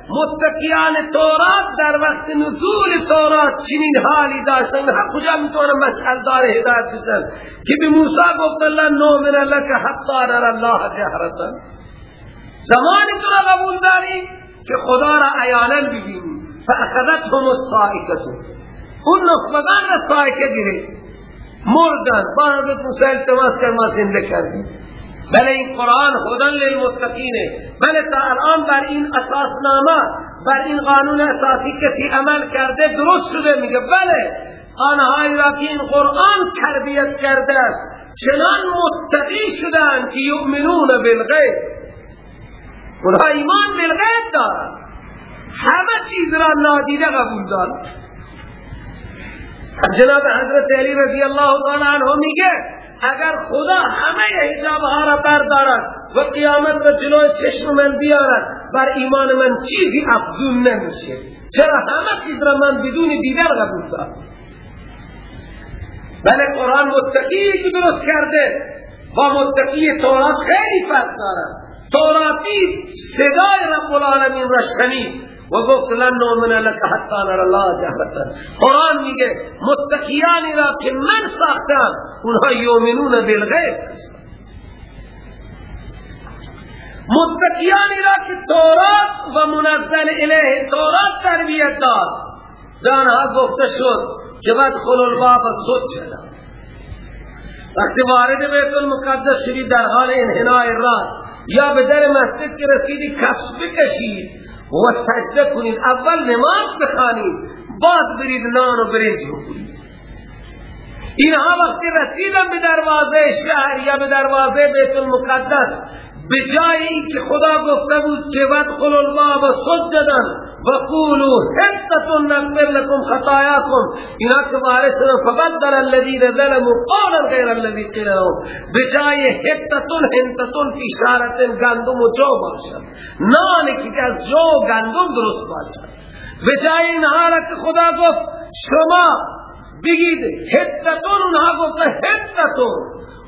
متقیان تورات در وقت نزول تورات چنین حالی داشتن. کجا می‌تونه مشعل دار هدایت بشن که به موسی گفت الله نومن لك حتی نر الله جهرتا زمانی تو را قبول داری که خدا را عیانا ببینی فاخذتهم الصائقه اون نخبگان را صائقه گیره مردن. با حضرت موسی التماس کر ما زنده کردی. بله این قرآن خودن للمتقینه بله تا الان بر این اساس نامه بر این قانون اساسی کسی عمل کرده درست شده؟ میگه بله. آنهایی را که این قرآن تربیت کرده چنان متقی شدن که یؤمنون بالغیب. اونها ایمان بالغیب دارن. همه چیز را نادیده قبول دارن. جناب حضرت علی رضی اللہ تعالی عنہ میگه اگر خدا همه حجاب ها را بردارد و قیامت را جلو چشم من بیارد بر ایمان من چیزی افزون نمیشه. چرا همه چیز را من بدون دیگر قبول دارم؟ بله قرآن متقی که درست کرده. با متقی تورات خیلی فرق دارد. توراتی صدای رب العالمین را شنید. و گفت لن نؤمن لك حتى نرى الله جهرتا قرآن میگه متقیانی را که من ساختم اونها یؤمنون بالغیب. متقیانی را که تورات و منزل الیه تورات تربیت داد. دانها گفته شد که بعد خلو الباب صد شدن. وقتی وارد بیت المقدس شدید در حال انحناء راست یا به در مسجد که رسیدی کفش بکشید و سجده کنید. اول نماز بخانید بعد برید نان و برنج بکنید اینها وقتی رسیدن به دروازه شهر یا به دروازه بیت المقدس به جای اینکه خدا گفته بود که ودخل الباب سجدا و قولوا حتة نغفر لكم خطاياكم. اینا که وارث فبدل الذين ظلموا قولا غیر الذي قيل لهم. به جای اشارت گندم و جو باشد. نانی که از جو گندم درست باشد. به جای اینها که خدا گفت شما بگید حتة اونها گفت حتة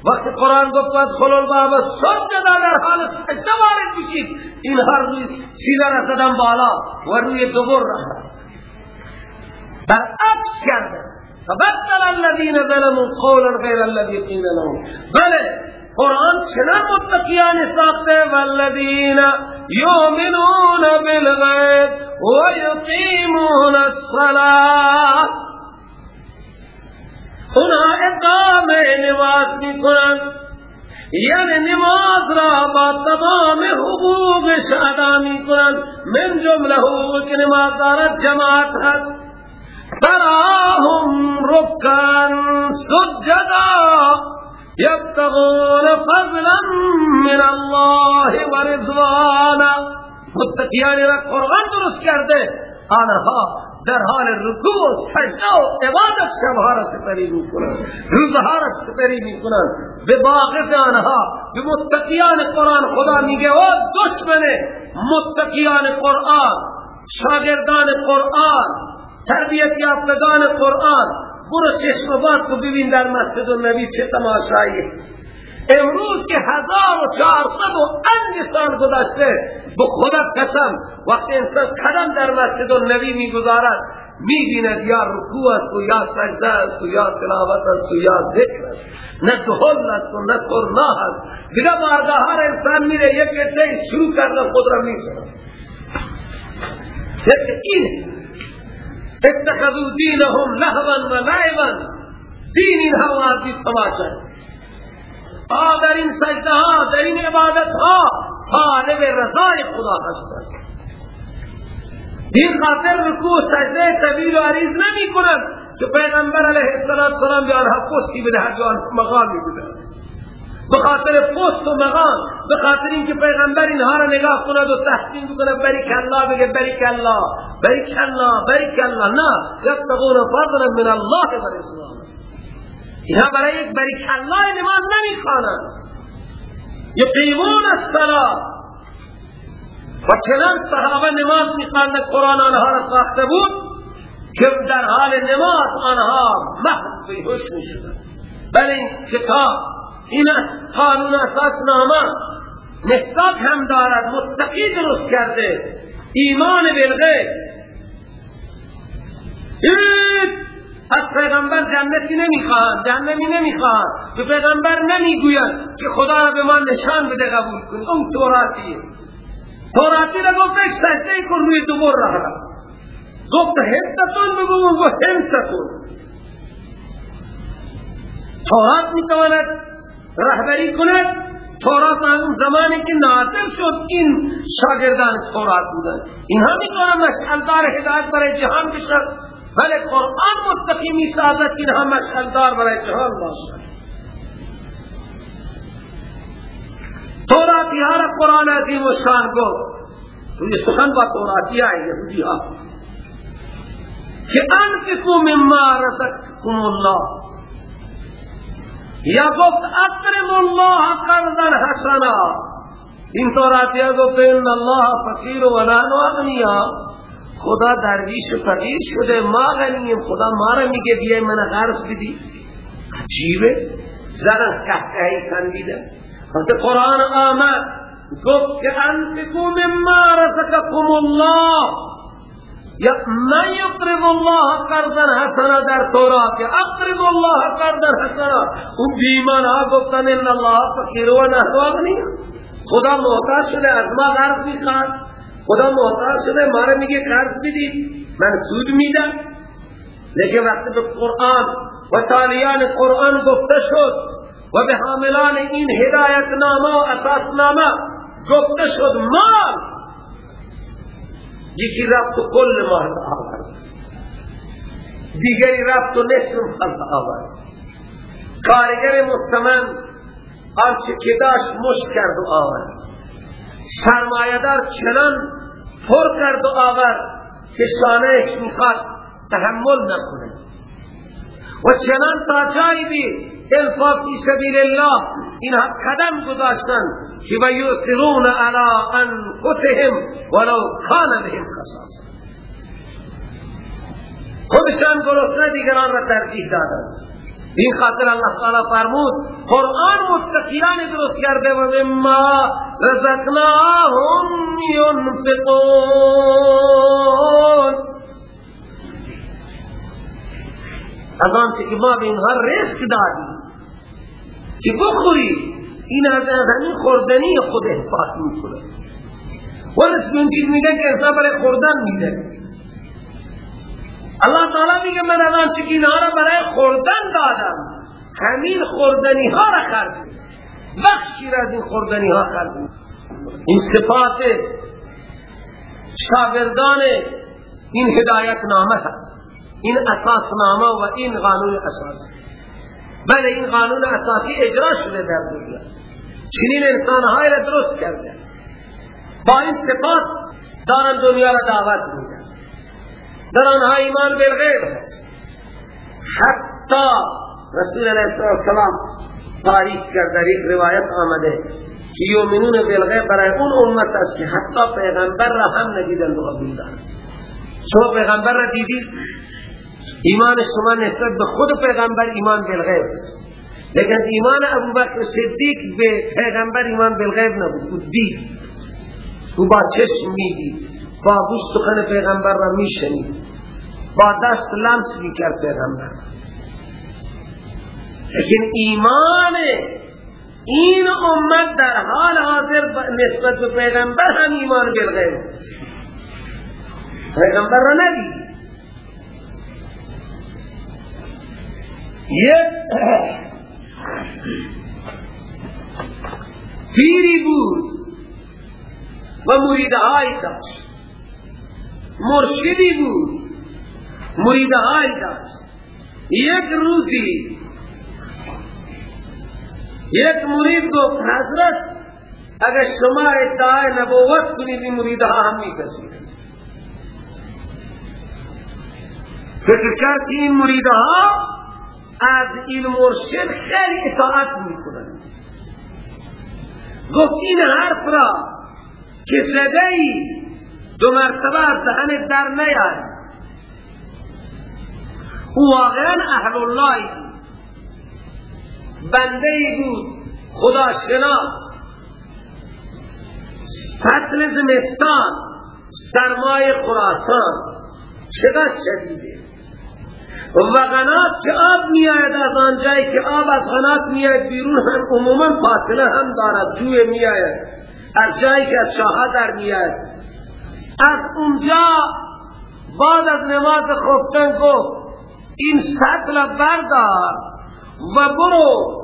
وقتی قرآن گفت از خلال بابا سجدا در حال سجده وارد بشید این هر روی سینه را زدن بالا و روی دوبر را برعکس کرده فبدل الذين ظلموا قولا غیر الذي قیل لهم. بله قرآن چنان متقیان ساخته والذین یؤمنون بالغیب و یقیمون الصلاة. نماز می کنند یعنی نماز را با تمام حقوقش ادا می کنند من جمله حقوق که نماز دارد جماعت هست. تراهم رکن سجدا یبتغون فضلا من الله و رضوانا. متقیانی را قرآن درست کرده. آنها در حال رکوع و سجده و عبادت شبها را سپری می کنند روزها را سپری می کنند به باقف آنها به متقیان قرآن خدا میگه او دشمن متقیان قرآن شاگردان قرآن تربیت یافتگان قرآن برو چشم باد کو ببین در مسجد النبی چه تماشایی. امروز که هزار و چهارصد و اند سال گذشته به خدا قسم وقتی انسان قدم در مسجد النبی می‌گذارد می‌بیند یا رکوع است و یا سجده است و یا تلاوت است و یا ذکر است. نه دهل است و نه سرنا است. دیگه بارگاه هر انسان میره یک ارده شروع کردن خود را میشن این اتخذوا دینهم لهوا و لعبا دین اینها واضی تماشا. آ در این سجده ها در این عبادت ها طالب رضای خدا هستند. این خاطر رکوع سجده طویل و عریض نمی کنند که پیغمبر علیه السلام به آنها پستی بدهد و مقامی بدهد. به خاطر پست و مقام به خاطر اینکه پیغمبر اینها را نگاه کند و تحسین بکند بریک الله بگه بریک الله بریک الله بریک الله نه یبتغون فضلا من الله و رضوانه اینها برای یک بریک الله نماز نمی خوانند یقیمون الصلاة و چنان صحابه نماز می قرآن آنها را ساخته بود که در حال نماز آنها بیهوش می‌شدن بله این کتاب این قانون اساس نامه نسبت هم دارد متقی درست کرده. ایمان بالغیب. از پیغمبر جنتی نمی‌خواهند جهنمی نمی‌خواهند به پیغمبر نمی‌گویند که خدا را به ما نشان بده قبول کنید اون توراتیه. توراتی را گفت سجده کن روی دوبر را. گفت هدتون بگو و هنتتون تورات می‌تواند رهبری کند. تورات اون زمانی که نازل شد این شاگردان تورات بودن اینها می‌تونن مشعلدار هدایت برای جهان بشن. ولی قرآن متقی می سازد که اینها مشعلدار برای جهان باشد. توراتی ها را قرآن عظیم و شان گفت. توی سخن با توراتی ها یهودی ها. که انفقو مما رزقکم الله. یا گفت اقرض الله قرضا حسنا. این توراتی ها گفت ان الله فقیر و نحن اغنیا. خدا درویش فقیر شده. ما غنیم. خدا ما را میگه بیای من غرف بدی. عجیبه. زدن کهکهی خندیده. وقت قرآن آمد. گفت که انفقو مما رزقکم الله. یا من یقرض الله قرضا حسنا در تورات. یا اقرض الله قرضا حسنا. اون بیمان ها گفتن ان الله فقیر و نحن اغنی خدا محتاج شده. از ما غرف می‌خواد. خدا محتاج شده ما رو میگه قرض بدید. من سود میدم. لیکن وقتی به قرآن و تالیان قرآن گفته شد و به حاملان این هدایت نامه و اساس نامه گفته شد مال! یکی رفت و کل مال آورد. دیگری رفت و نصف مال آورد. کارگر مستمن آنچه که داشت مشک کرد و آورد. سرمایدار چنان پر کرد و آورد که شانهش می‌خواد تحمل نکنه. و چنان تا جایی بی سبیل الله. اینها قدم گذاشتن که و یؤثرون علی انفسهم ولو کان بهم خودشان گرسنه دیگران را ترجیح دادن. این خاطر الله تعالی فرمود قرآن متقیان درست کرده و مما رزقناهم ينفقون. از آنچه که ما به اینها رزق دادیم که بخوری این از همین خوردنی خود انفاق می‌کنه. و رزق اون چیز میده که انسان برای خوردن میده. اللہ تعالی میگه من از آنچه که اینها را برای خوردن دادم همین خوردنی ها را خرد بخشی را از این خوردنی ها خرد این صفات شاگردان این هدایت نامه هست. این اساس نامه و این قانون اساس. بله این قانون اساسی اجرا شده در دنیا. چنین انسان های را درست کرده. با این صفات دارن دنیا را دعوت میده در آنها ایمان بالغیب هست. حتی رسول علیه السلام تاریخ کرد در یک روایت آمده. که یومنون بالغیب برای اون امت است که حتی پیغمبر را هم ندیدن و قبول دارن. شما پیغمبر را دیدید؟ ایمان شما نسبت به خود پیغمبر ایمان بالغیب لیکن ایمان ابو بکر صدیق به پیغمبر ایمان بالغیب نبود. او دید. او با چشم می‌دید. با گوش سخن پیغمبر را میشنید. با دست لمس می‌کرد پیغمبر. لیکن ایمان این امت در حال حاضر نسبت به پیغمبر هم ایمان بالغیب پیغمبر را ندید. یک پیری بود و مریدهایی داشت. مرشدی بود. مریدهایی داشت. یک روزی یک مرید گفت حضرت. اگر شما ادعای نبوت کنید این مریدها هم میپسید فکر کرد که این مریدها از این مرشد خیلی اطاعت می‌کنند گفت این حرف را که ای دو مرتبه از دهن در نیاری او واقعا اهل الله بنده ای بود. خدا شناس. فصل زمستان. سرمای خراسان. چقدر شدیده و غنات که آب میآید از آنجایی که آب از غنات میآید بیرون هم عموما فاصله هم دارد. جوی میآید. از جایی که از شاهه در میآید. از اونجا بعد از نماز خفتن گفت این سطل بردار. و برو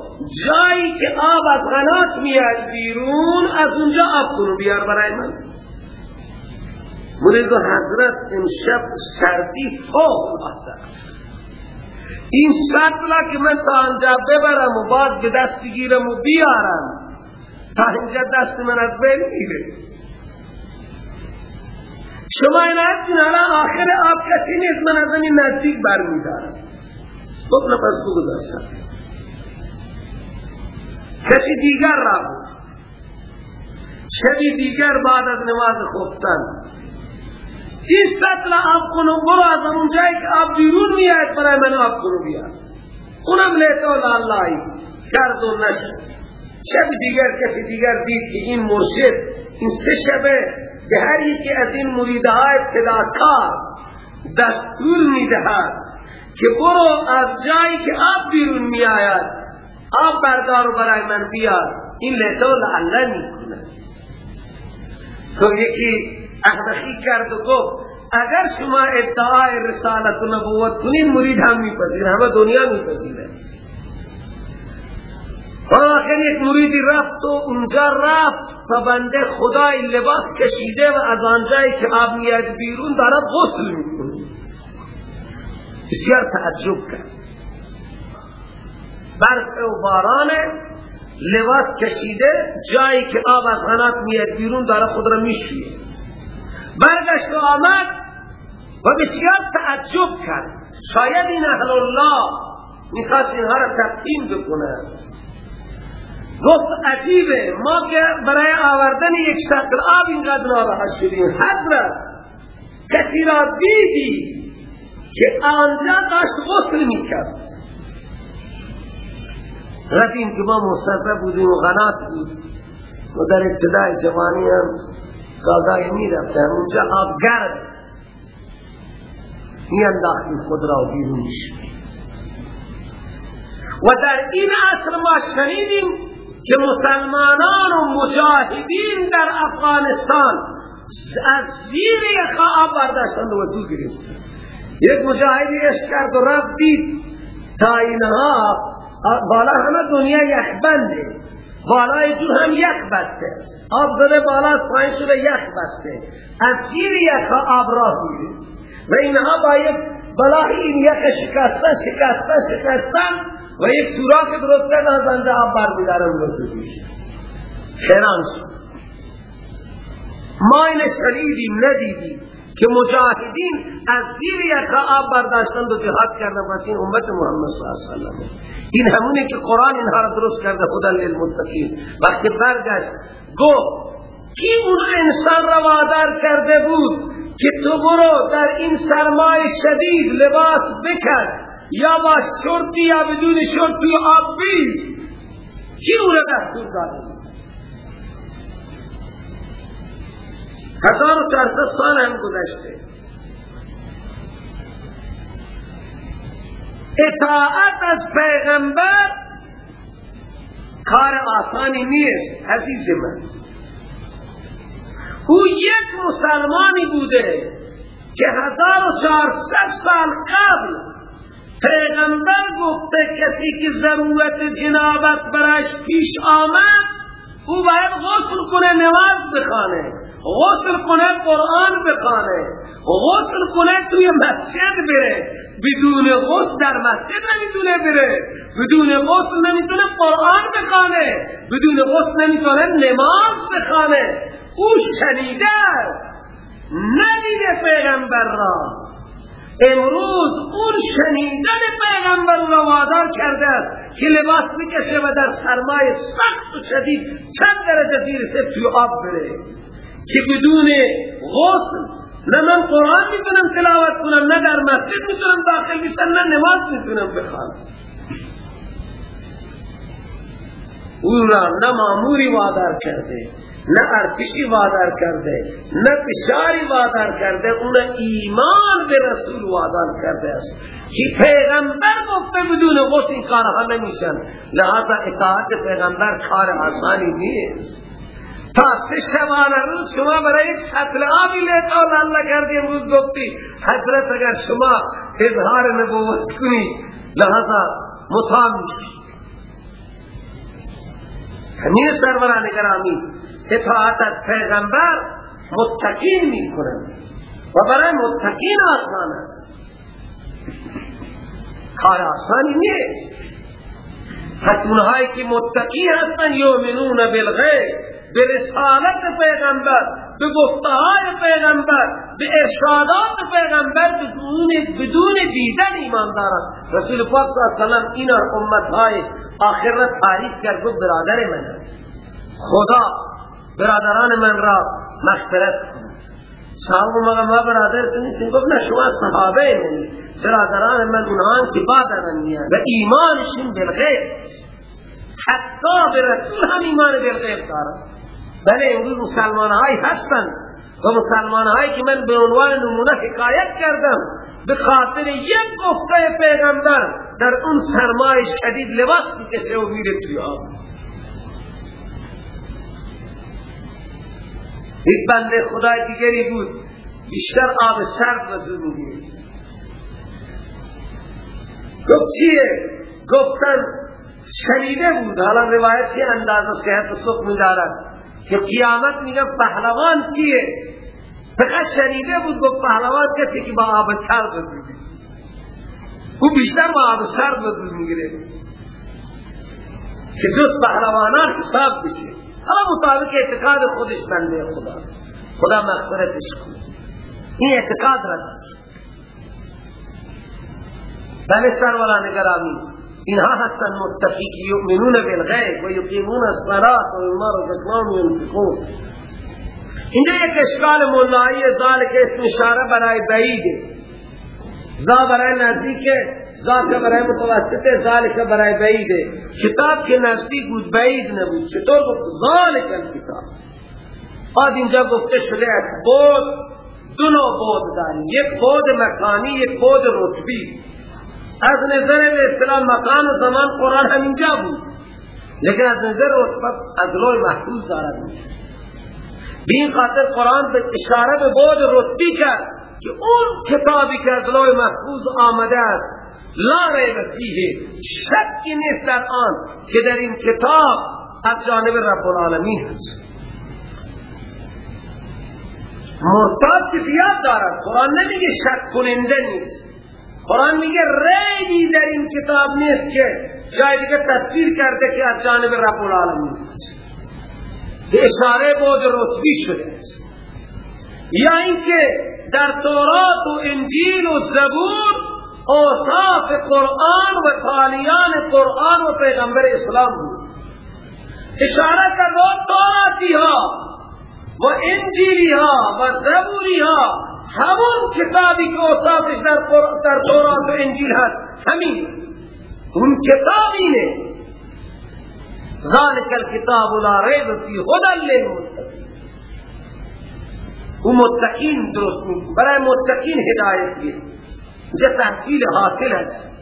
جایی که آب از غنات میاد بیرون از اونجا آب کنو بیار برای من. مرید حضرت امشب سردی فوق العاده این سطلا که من تا انجا ببرم و بعد به دست بگیرم و بیارم تا اینجا دست من از بین میره. شما اینایت کنه آخر آب کسی نیست من از این نزدیک برمیدارم. خب نفس بگذاشتم. کسی دیگر را بود. شبی دیگر بعد از نماز خفتن این سطل آب کنو برو از اون جایی که آب بیرون میاد برای من آب کنو بیاد اونم لیتا لاللهی کرد و نشد. شب دیگر کسی دیگر دید که این مرشد این سه شبه به هر یکی از این مریده های صداکار دستور می‌دهد که برو از جایی که آب بیرون میآید. آب بردار برای من بیار. این لیتو لعله می‌کنه تو یکی احمقی کرد و گفت اگر شما ادعای رسالت و نبوت کنین مرید هم میپذیر همه دنیا میپذیره. آخر یک مریدی رفت و اونجا رفت تا بنده خدای لباس کشیده و از آنجایی که آب میاد بیرون دارد غسل می‌کنه. بسیار تعجب کرد. برف و باران لباس کشیده جایی که آب از غنات میاد بیرون داره خود را میشویه. برگشت و آمد و بسیار تعجب کرد. شاید این اهل الله می‌خواست اینها را تقدیم بکنه. گفت عجیبه ما که برای آوردن یک شکل آب اینقدر ناراحت شدیم. حضرت کسی را دیدی که آنجا داشت غسل می‌کرد؟ رفتیم که ما مستطرف بودیم و غنات بود. و در ابتدای جوانی هم گازای می رفتن اونجا آب گرد می انداختیم خود را بیرون و در این عصر ما شنیدیم که مسلمانان و مجاهدین در افغانستان از زیر آب برداشتند و دو گرفت یک مجاهدی اش کرد و رفت دید تا اینها بالا همه دنیا یک بنده بالای جو هم یک بسته. آب زده بالا پایین شده یک بسته. از گیر یک آب راه میده و اینها با یک بلای این یک شکستن شکستن شکستن و یک سوراخ درست کردن از آنجا آب بر میدارن رسولیش خیران شد. ما این شنیدیم ندیدیم. که مجاهدین از زیر آب برداشتند و جهاد کردن واسه امت محمد صلی اللہ علیہ وسلم. این همونه که قرآن اینها را درست کرده خدا للمتقین. وقتی برگشت گفت کی اون انسان را وادار کرده بود که تو برو در این سرمای شدید لباس بکش؟ یا با شرطی یا بدون شرطی آب بیز کی اون را دستور داده؟ هزار و چارده سال هم گذشته. اطاعت از پیغمبر کار آسانی نیست عزیز من. او یک مسلمانی بوده که هزار و چهارصد سال قبل پیغمبر گفته کسی که ضرورت جنابت براش پیش آمد او باید غسل کنه نماز بخانه غسل کنه قرآن بخانه غسل کنه توی مسجد بره. بدون غسل در مسجد نمی‌تونه بره. بدون غسل نمی‌تونه قرآن بخانه بدون غسل نمی‌تونه نماز بخانه او شنیده است. ندیده پیغمبر را. امروز اون شنیدن پیغمبر را وادار کرده که لباس بکشه و در سرمای سخت و شدید چند درجه زیر توی آب بره. که بدون غسل نه من قرآن می‌تونم تلاوت کنم نه در مسجد می‌تونم داخل بشم نه نماز می‌تونم بخوانم او را نه ماموری وادار کرده. نه ارتشی وادار کرده نه فشاری وادار کرده اون ایمان به رسول وادار کرده است. که پیغمبر گفته بدون غصه این کارها نمیشن لحظا اطاعت پیغمبر کار آسانی نیست. تا شبانه روز شما برای قتل آبی لیتا و اللہ کردی امروز گفتی حضرت اگر شما اظهار نبوت کنی لحظا مطام همین سروران گرامی اطاعت پیغمبر متقین می کنند و برای متقین آسان است. کار آسانی نیست. پس اونهایی که متقی هستن یومنون بالغیب به رسالت پیغمبر به گفتهای پیغمبر به ارشادات پیغمبر بدون بدون دیدن ایمان دارن رسول پاک صلی اللہ علیہ وسلم این امت های آخر را تعریف کرد گفت برادر من خدا برادران من را مغفرت کن. صاحب مگه ما برادر تو نیستیم؟ گفت نه شما صحابه منی برادران من اونها که بعد من و ایمانشون بالغیب. حتی به رسول هم ایمان بالغیب دارن. بله امروز مسلمان های هستن و مسلمان هایی که من به عنوان نمونه حکایت کردم به خاطر یک گفته پیغمبر در اون سرمای شدید لباس می‌کشه و میره توی آب. یک بنده خدای دیگری بود بیشتر آب سرد وزو می‌گیره گفت چیه؟ گفتن شنیده بود. حالا روایت چه انداز و صحت و سخ میدارد؟ که قیامت میگه پهلوان کیه فقط شنیده بود گفت پهلوان کسی که با آب سرد وزو او بیشتر با آب سرد وزو می‌گیره. که جز پهلوانان حساب بشه. حالا مطابق اعتقاد خودش بنده خدا. خدا مغفرتش کنه این اعتقاد رد بله سروران گرامی اینها هستن متقی که یؤمنون بالغیب و یقیمون الصلاة و مما رزقناهم ينفقون. اینجا یک اشکال مولایی ذالک اسم اشاره برای بعیده. ذا برای نزدیکه ذات برای متوسط ذالک برای بعید کتاب که نزدیک بود، بعید نبود. چطور گفت؟ ذالک الکتاب بعد اینجا گفته شده است بود، دو نوع بود داریم. یک بود مکانی، یک بود رتبی. از نظر به مکان و زمان قرآن همینجا بود. لیکن از نظر رتبت از لوی محفوظ دارد. به این خاطر قرآن به اشاره به بود رتبی کرد که اون کتابی که از لوی محفوظ آمده است لا ریب شکی نیست در آن که در این کتاب از جانب رب العالمین هست. مرتاد که زیاد دارد. قرآن نمیگه شک کننده نیست. قرآن میگه ریبی در این کتاب نیست که جای دیگه تصویر کرده که از جانب رب العالمین اشاره بود رتبی شده است. یا اینکه در تورات و انجیل و زبور اوصاف قرآن و تالیان قرآن و پیغمبر اسلام بود. اشاره کرده توراتی ها و انجیلی ها و زبوری ها همون کتابی که اوصافش در, در تورات و انجیل هست. همین. اون کتاب اینه. ذالک الكتاب لا ریب فی هدى للمتقین و متقین درست برای متقین هدایت گیره جا تحصیل حاصل است.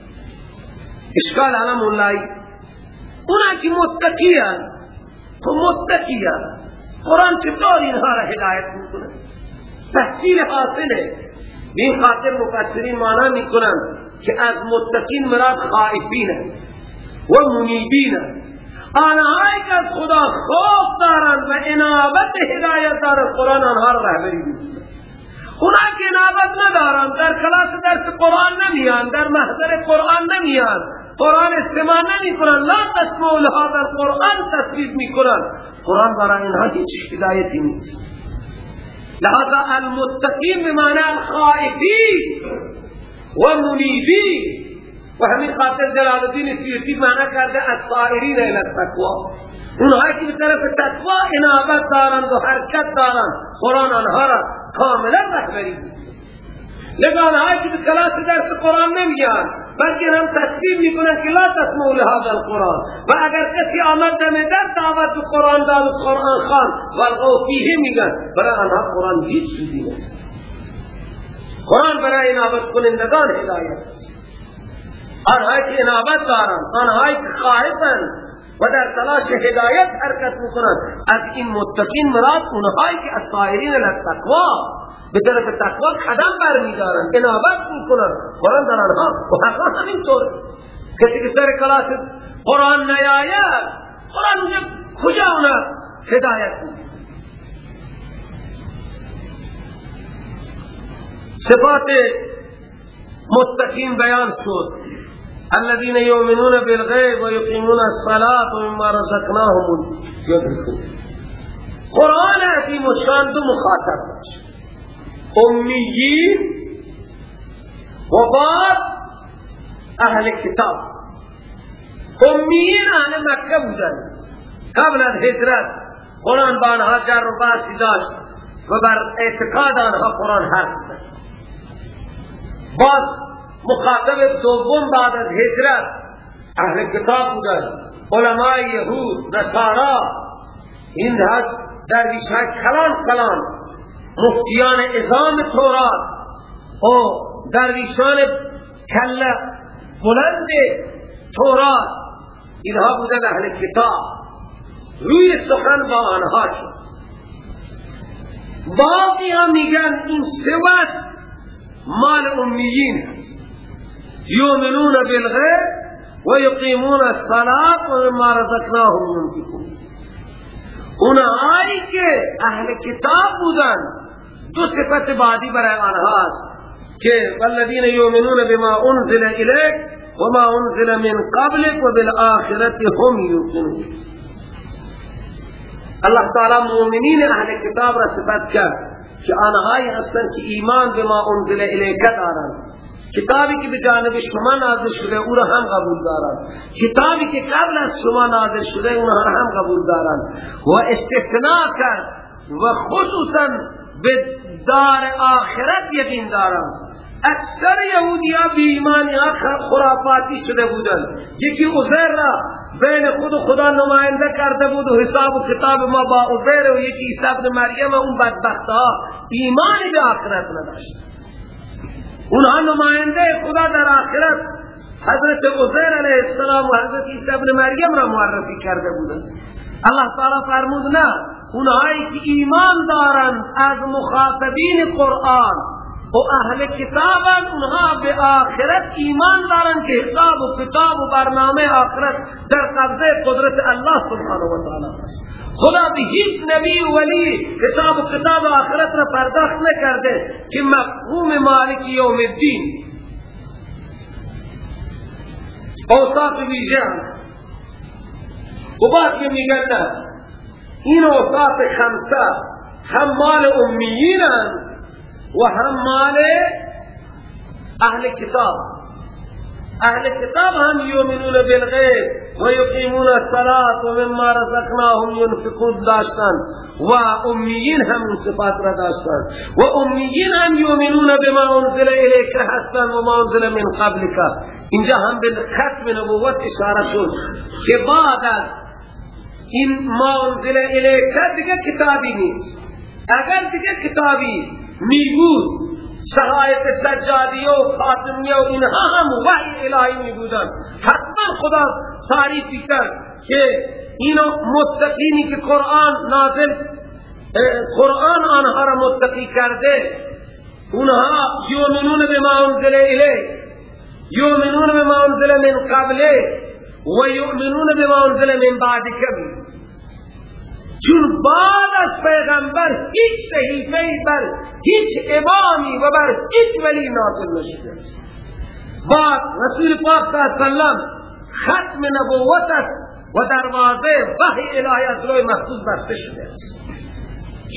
اشکال علم مولای اونا کی متقیان تو متقیان قرآن چطور اینها را هدایت می‌کنه تحصیل حاصله. این خاطر مفسرین معنا می‌کنن که از متقین مراد خائفین و منیبین. آنهایی که از خدا خوف دارند و انابت هدایت دارند قرآن آنها را رهبری می‌کنه اونا که نابد ندارن در کلاس درس قرآن نمیان در محضر قرآن نمیان. قرآن استماع نمی کنن لا تسمعوا لهذا القرآن تصویب می کنن قرآن برای اینها هیچ هدایتی نیست. لہذا المتقین بمعنی الخائفین و منیبین و همین خاطر جلال الدین سیوطی معنی کرده الطائرین إلى التقوى اونهایی که به طرف تقوا انابت دارند و حرکت دارند قرآن آنها را کاملا رهبری لذا آنهایی که به کلاس درس قرآن نمیان بلکه هم تصویب می‌کنن که لا تسمعوا لهذا القرآن. و اگر کسی آمد دم در دعوت به قرآن دار قرآن خان والغو فیه میگن برای آنها قرآن هیچ چیزی نیست. قرآن برای انابت کنندگان هدایت آنهایی که انابت دارند آنهایی که خائفند و در تلاش هدایت حرکت می‌کنند از این متقین مراد اونهایی که از طائرین للتقوا به طرف تقوا قدم برمیدارند انابت می‌کنند قرآن در آنها. و حقا همینطور کسی که سر کلاس قرآن نیاید قرآن کجا اونا؟ هدایت می‌کنند صفات متقین بیان شد. الذين يؤمنون بالغيب ويقيمون الصلاة ومما رزقناهم ينفقون قرآن عظیم مشان دو مخاطب امیین و بعد اهل کتاب. امیین اهل مکه بودن. قبل از هجرت قرآن با آنها جر و باسی داشت و بر اعتقاد آنها قرآن حرف زد. باز مخاطب دوم بعد از هجرت اهل کتاب بودن. علماء یهود نصارا. این درویش های کلان کلان مفتیان ازام تورات. و درویشان کل بلند تورات. اینها بودن اهل کتاب. روی سخن با آنها شد. باقی هم میگن این سوات مال امیین هست. یؤمنون بالغیب و یقیمون الصلاة و مما رزقناهم ينفقون. اونهایی که اهل کتاب بودن. دو صفت بعدی برای آنها است که والذین یؤمنون بما انزل الیک و ما انزل من قبلك و بالآخرت هم یوقنون الله تعالی مؤمنین أهل کتاب را صفت کرد که آنهایی هستند که ایمان به ما انزل الیک دارند. کتابی که به جانب شما نازل شده أو را هم قبول دارند. کتابی که قبل از شما نازل شده اون را هم قبول دارند. و استثناء کرد و خصوصا به دار آخرت یقین دارند اکثر یهودی ها بی ایمانی ها خرافاتی شده بودن. یکی عزیر را بین خود خدا نماینده کرده بود و حساب و کتاب ما با عزیر و یکی عیسی ابن مریم اون بدبخت ها ایمانی به آخرت نداشت. اونها نماینده خدا در آخرت حضرت عزیر علیه السلام و حضرت عیسی ابن مریم را معرفی کرده بودند. الله تعالی فرمود نه اونهایی که ایمان دارند از مخاطبین قرآن و اهل کتابن اونها به آخرت ایمان دارند که حساب و کتاب و برنامه آخرت در قبضه قدرت الله سبحانه و تعالی است. خدا به هیچ نبی و ولی حساب و کتاب آخرت را پرداخت نکرده که مفهوم مالک یوم الدین اوصاف ویژه و بعد که میگن این اوصاف خمسة. هم مال امیین و هم مال أهل کتاب أهل کتاب هم یؤمنون بالغیب و یقیمون الصلاة و مما رزقناهم ينفقون داشتن. و امیین هم اون را داشتن. و امیین هم یؤمنون بما أنزل الیک هستن و ما أنزل من قبلک اینجا هم به ختم نبوت اشاره شد که بعد از این ما انزل الیک دیگه کتابی نیست. اگر دیگه کتابی میبود شرایط سجادیه و فاطمیه و اینها هم وحی الهی می بودن حتما خدا تعریفی کرد که اینو متقینی که قرآن نازل قرآن آنها را متقی کرده اونها یومنون بما انزل الیه یومنون بما انزل من قبله. و یؤمنون بما انزل من بعد کبیر چون بعد از پیغمبر هیچ صحیفه بر هیچ امامی و بر هیچ ولی نازل نشده بعد رسول پاک صلی اللہ وسلم ختم نبوت و دروازه وحی الهی از روی محفوظ بسته شده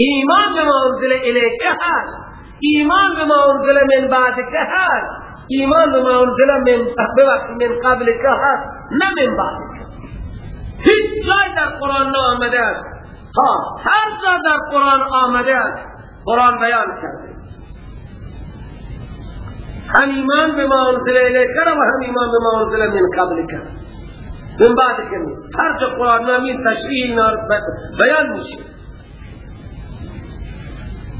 ایمان به ما انزل الیکه هست. ایمان به ما انزل من بعد که هست. ایمان ما انزل من, من قبل که هست نه من بعد. که هیچ جای در قرآن آمده است. ها هر جا در قرآن آمده است قرآن بیان کرده هم ایمان به ما انزل الیک و هم ایمان به ما انزل من قبل کرد من بعد که نیست. هر جا قرآن نامین تشریح بیان میشه.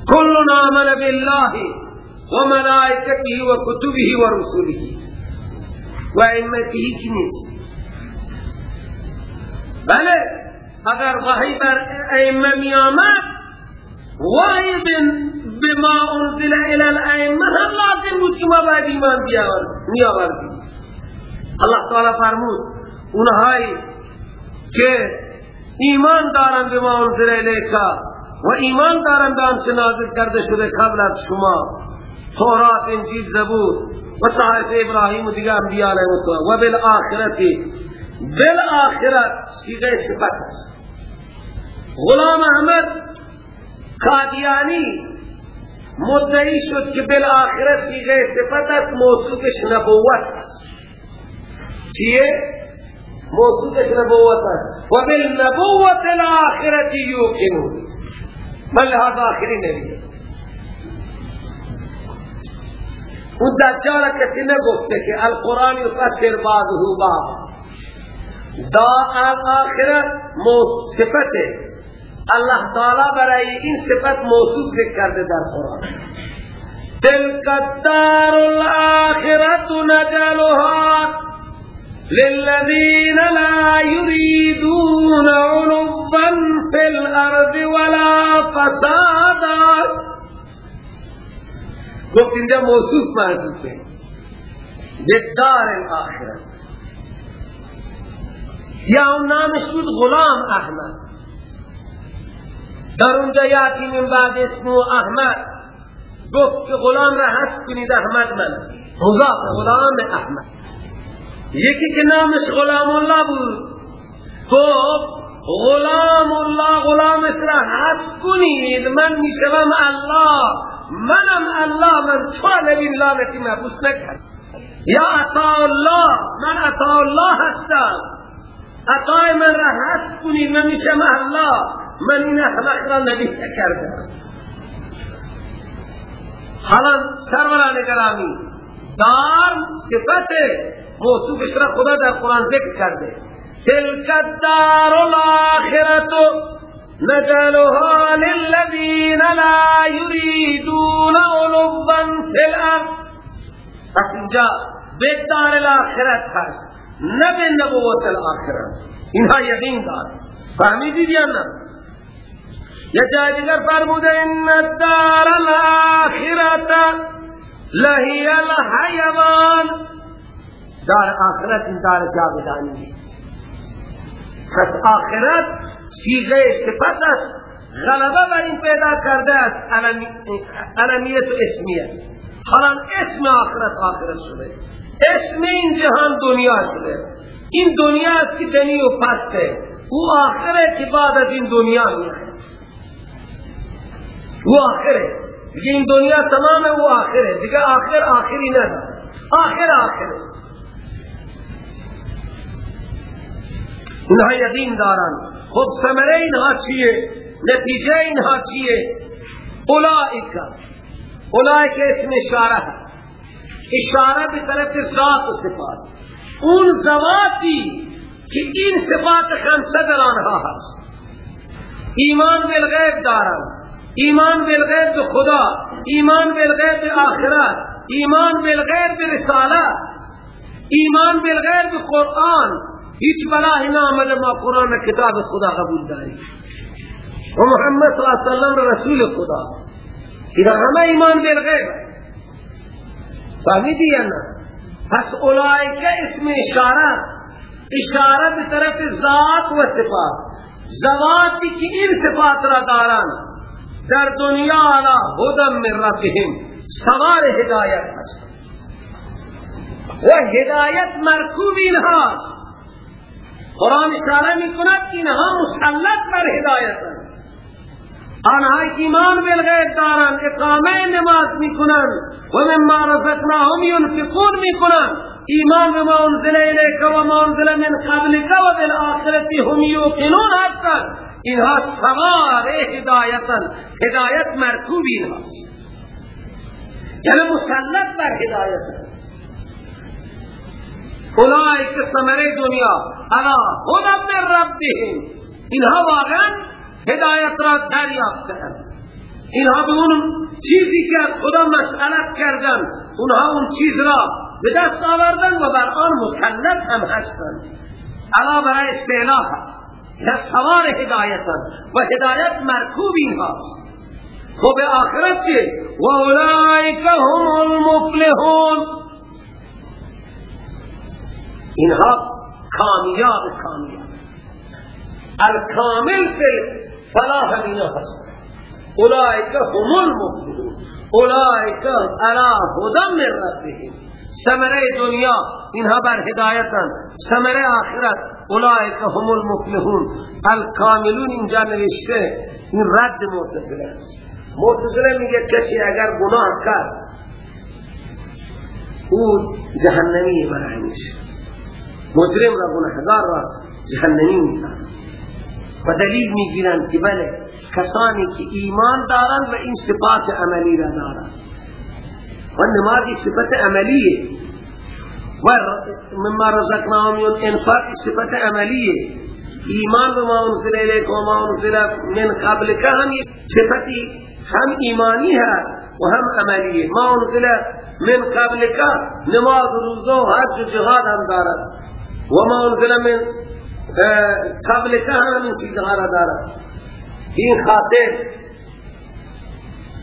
کل آمن بالله. و ملائکته و کتبه و رسوله و امته کی نیست بله اگر وحی بر ائمه می آمد وحی به ما انزل إلى الائمه هم لازم بود که ما باید ایمان می آوردیم الله تعالی فرمود اونهایی که ایمان دارن به ما انزل الیکا و ایمان دارن به آنچه نازل کرده شده قبل از شما. تورات انجیل زبور. و صحیف ابراهیم و دیگر انبیاء علیه السلام. و بالآخرت بالآخرت سیغه صفت است. غلام أحمد قادیانی مدعی شد که بالآخرت سیغه صفت است. موصوفش نبوت است. چیه؟ موصوفش نبوت است. و بالنبوت الاخرت یوقنون. من لحاظ آخری نبیه اون دجال کسی نگفته که القرآن یفسر بعضه بعض. دا آخرت صفت الله تعالی برای این صفت موصوف کرده در قرآن. تلك الدار الاخرت نجلها للذين لا يريدون علوا في الأرض ولا فسادا. گفت اینجا موصوف محذوفه دار الاخرت یا اون نامش بود غلام احمد. در اونجا یاتی من بعد اسمو احمد. گفت که غلام را حس کنید احمد من. مضاف غلام احمد. یکی که نامش غلام الله بود. گفت غلام الله غلامش را حس کنید من می‌شوم الله. منم الله من تو نبی لعنتی محبوس نکرد. یا عطا الله من عطا الله هستم. عطای من را حس کنید من میشم الله. من این اخلاق را نبی نکردم. حالا سروران گرامی دار صفت موصوفش را خدا در قرآن ذکر کرده. تلک الدار الاخرت نجعلها للذين لا يريدون اینجا بیدار الاخرت هست نه به نبوت الاخرت. اینها یقین دار فهمیدید یا نه؟ یا جای دیگر فرموده ان الدار الاخرت لهی الحیوان. دار آخرت این دار جاودانی. پس آخرت سیغه صفت است غلبه بر این پیدا کرده است علمیت و اسمیت حالا اسم آخرت آخرت شده. اسم این جهان دنیا شده. این دنیا است که دنی و پسته. او آخره که بعد از این دنیا میاد. او آخره. دیگه این دنیا تمام او آخره. دیگه آخر آخری نداره آخر آخره. اونها یقین دارن. خب سمره اینها چیه؟ نتیجه اینها چیه؟ اولائے کے اس میں اشارہ ہے۔ اشارہ کی طرف ذات و صفات۔ ان زواتی کہ ان صفات خمسہ دلان رہا ہے۔ ایمان بالغیب دارا، ایمان بالغیب خدا، ایمان بالغیب آخرت ایمان بالغیب رسالہ، ایمان بالغیب قرآن۔ هیچ بلایی نامده ما قرآن کتاب خدا قبول جائے و محمد صلی اللہ علیہ وسلم رسول خدا۔ اینا همه ایمان بالغیب فهمیدی یا نه؟ پس اولائکه اسم اشاره؟ اشاره به طرف ذات و صفات. ذواتی که این صفات را دارن. در دنیا علا هدم من ربهم. سوار هدایت هست. و هدایت مرکوب اینهاست. قرآن اشاره می کند که اینها مسلط بر هدایت آنها ایمان بالغیب دارند اقامه نماز می کنند و مما رزقناهم ینفقون می کنند ایمان به ما انزل الیک و ما انزل من قبلک و بالآخرت هم یوقنون هستن اینها سوار هدایتن هدایت مرکوب اینهاست. یعنی مسلط بر هدایت. اولای که سمره دنیا انا من ربهم. اینها واقعا هدایت را دریافتن اینها به اون چیزی که از خدا مسئلت کردن اونها اون چیز را به دست آوردن و بر آن مسلط هم هستند علا برای استعلاح سوار هدایتن و هدایت مرکوب اینهاست. خب به آخرت چه؟ و اولئک هم المفلحون. اینها کامیاب کامیاب. الکامل فی فلاح اینا هست اولئک هم المفلحون. اولئک علی هدى من ربهم. ثمره دنیا اینها بر هدایتن ثمره آخرت اولئک هم المفلحون. الکاملون اینجا نوشته این رد معتزله است. میگه کسی اگر گناه کرد او جهنمی برای میشه. مجرم را گناهگار را جهنمی می‌کنن و دلیل می‌گیرند که بله کسانی که ایمان دارند و این صفات عملی را دارند. و نماز یک صفت عملیه. و مما رزقناهم انفاق صفت عملیه. ایمان به ما انزل الیک و ما انزل من قبل که هم صفتی هم ایمانی هست و هم عملیه. ما انزل من قبل که نماز روزه و حج و جهاد هم دارد وما انزل من قبل که همین چیزها را دارد این خاطر.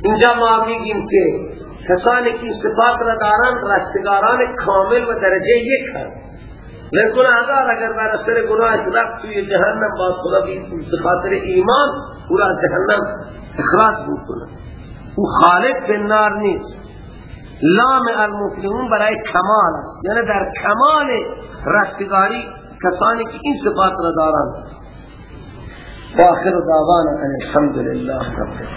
اینجا ما میگیم که کسانی که صفات را دارند رستگاران کامل و درجه یک هست لیکن گناهگار اگر بر اثر گناه رفت توی جهنم باز خدا به خاطر ایمان او را جهنم اخراج بکنه او خالق به نار نیست. لام المفلحون برای کمال است. یعنی در کمال رستگاری کسانی که این صفات را دارند. و آخر دعوانا الحمدلله رب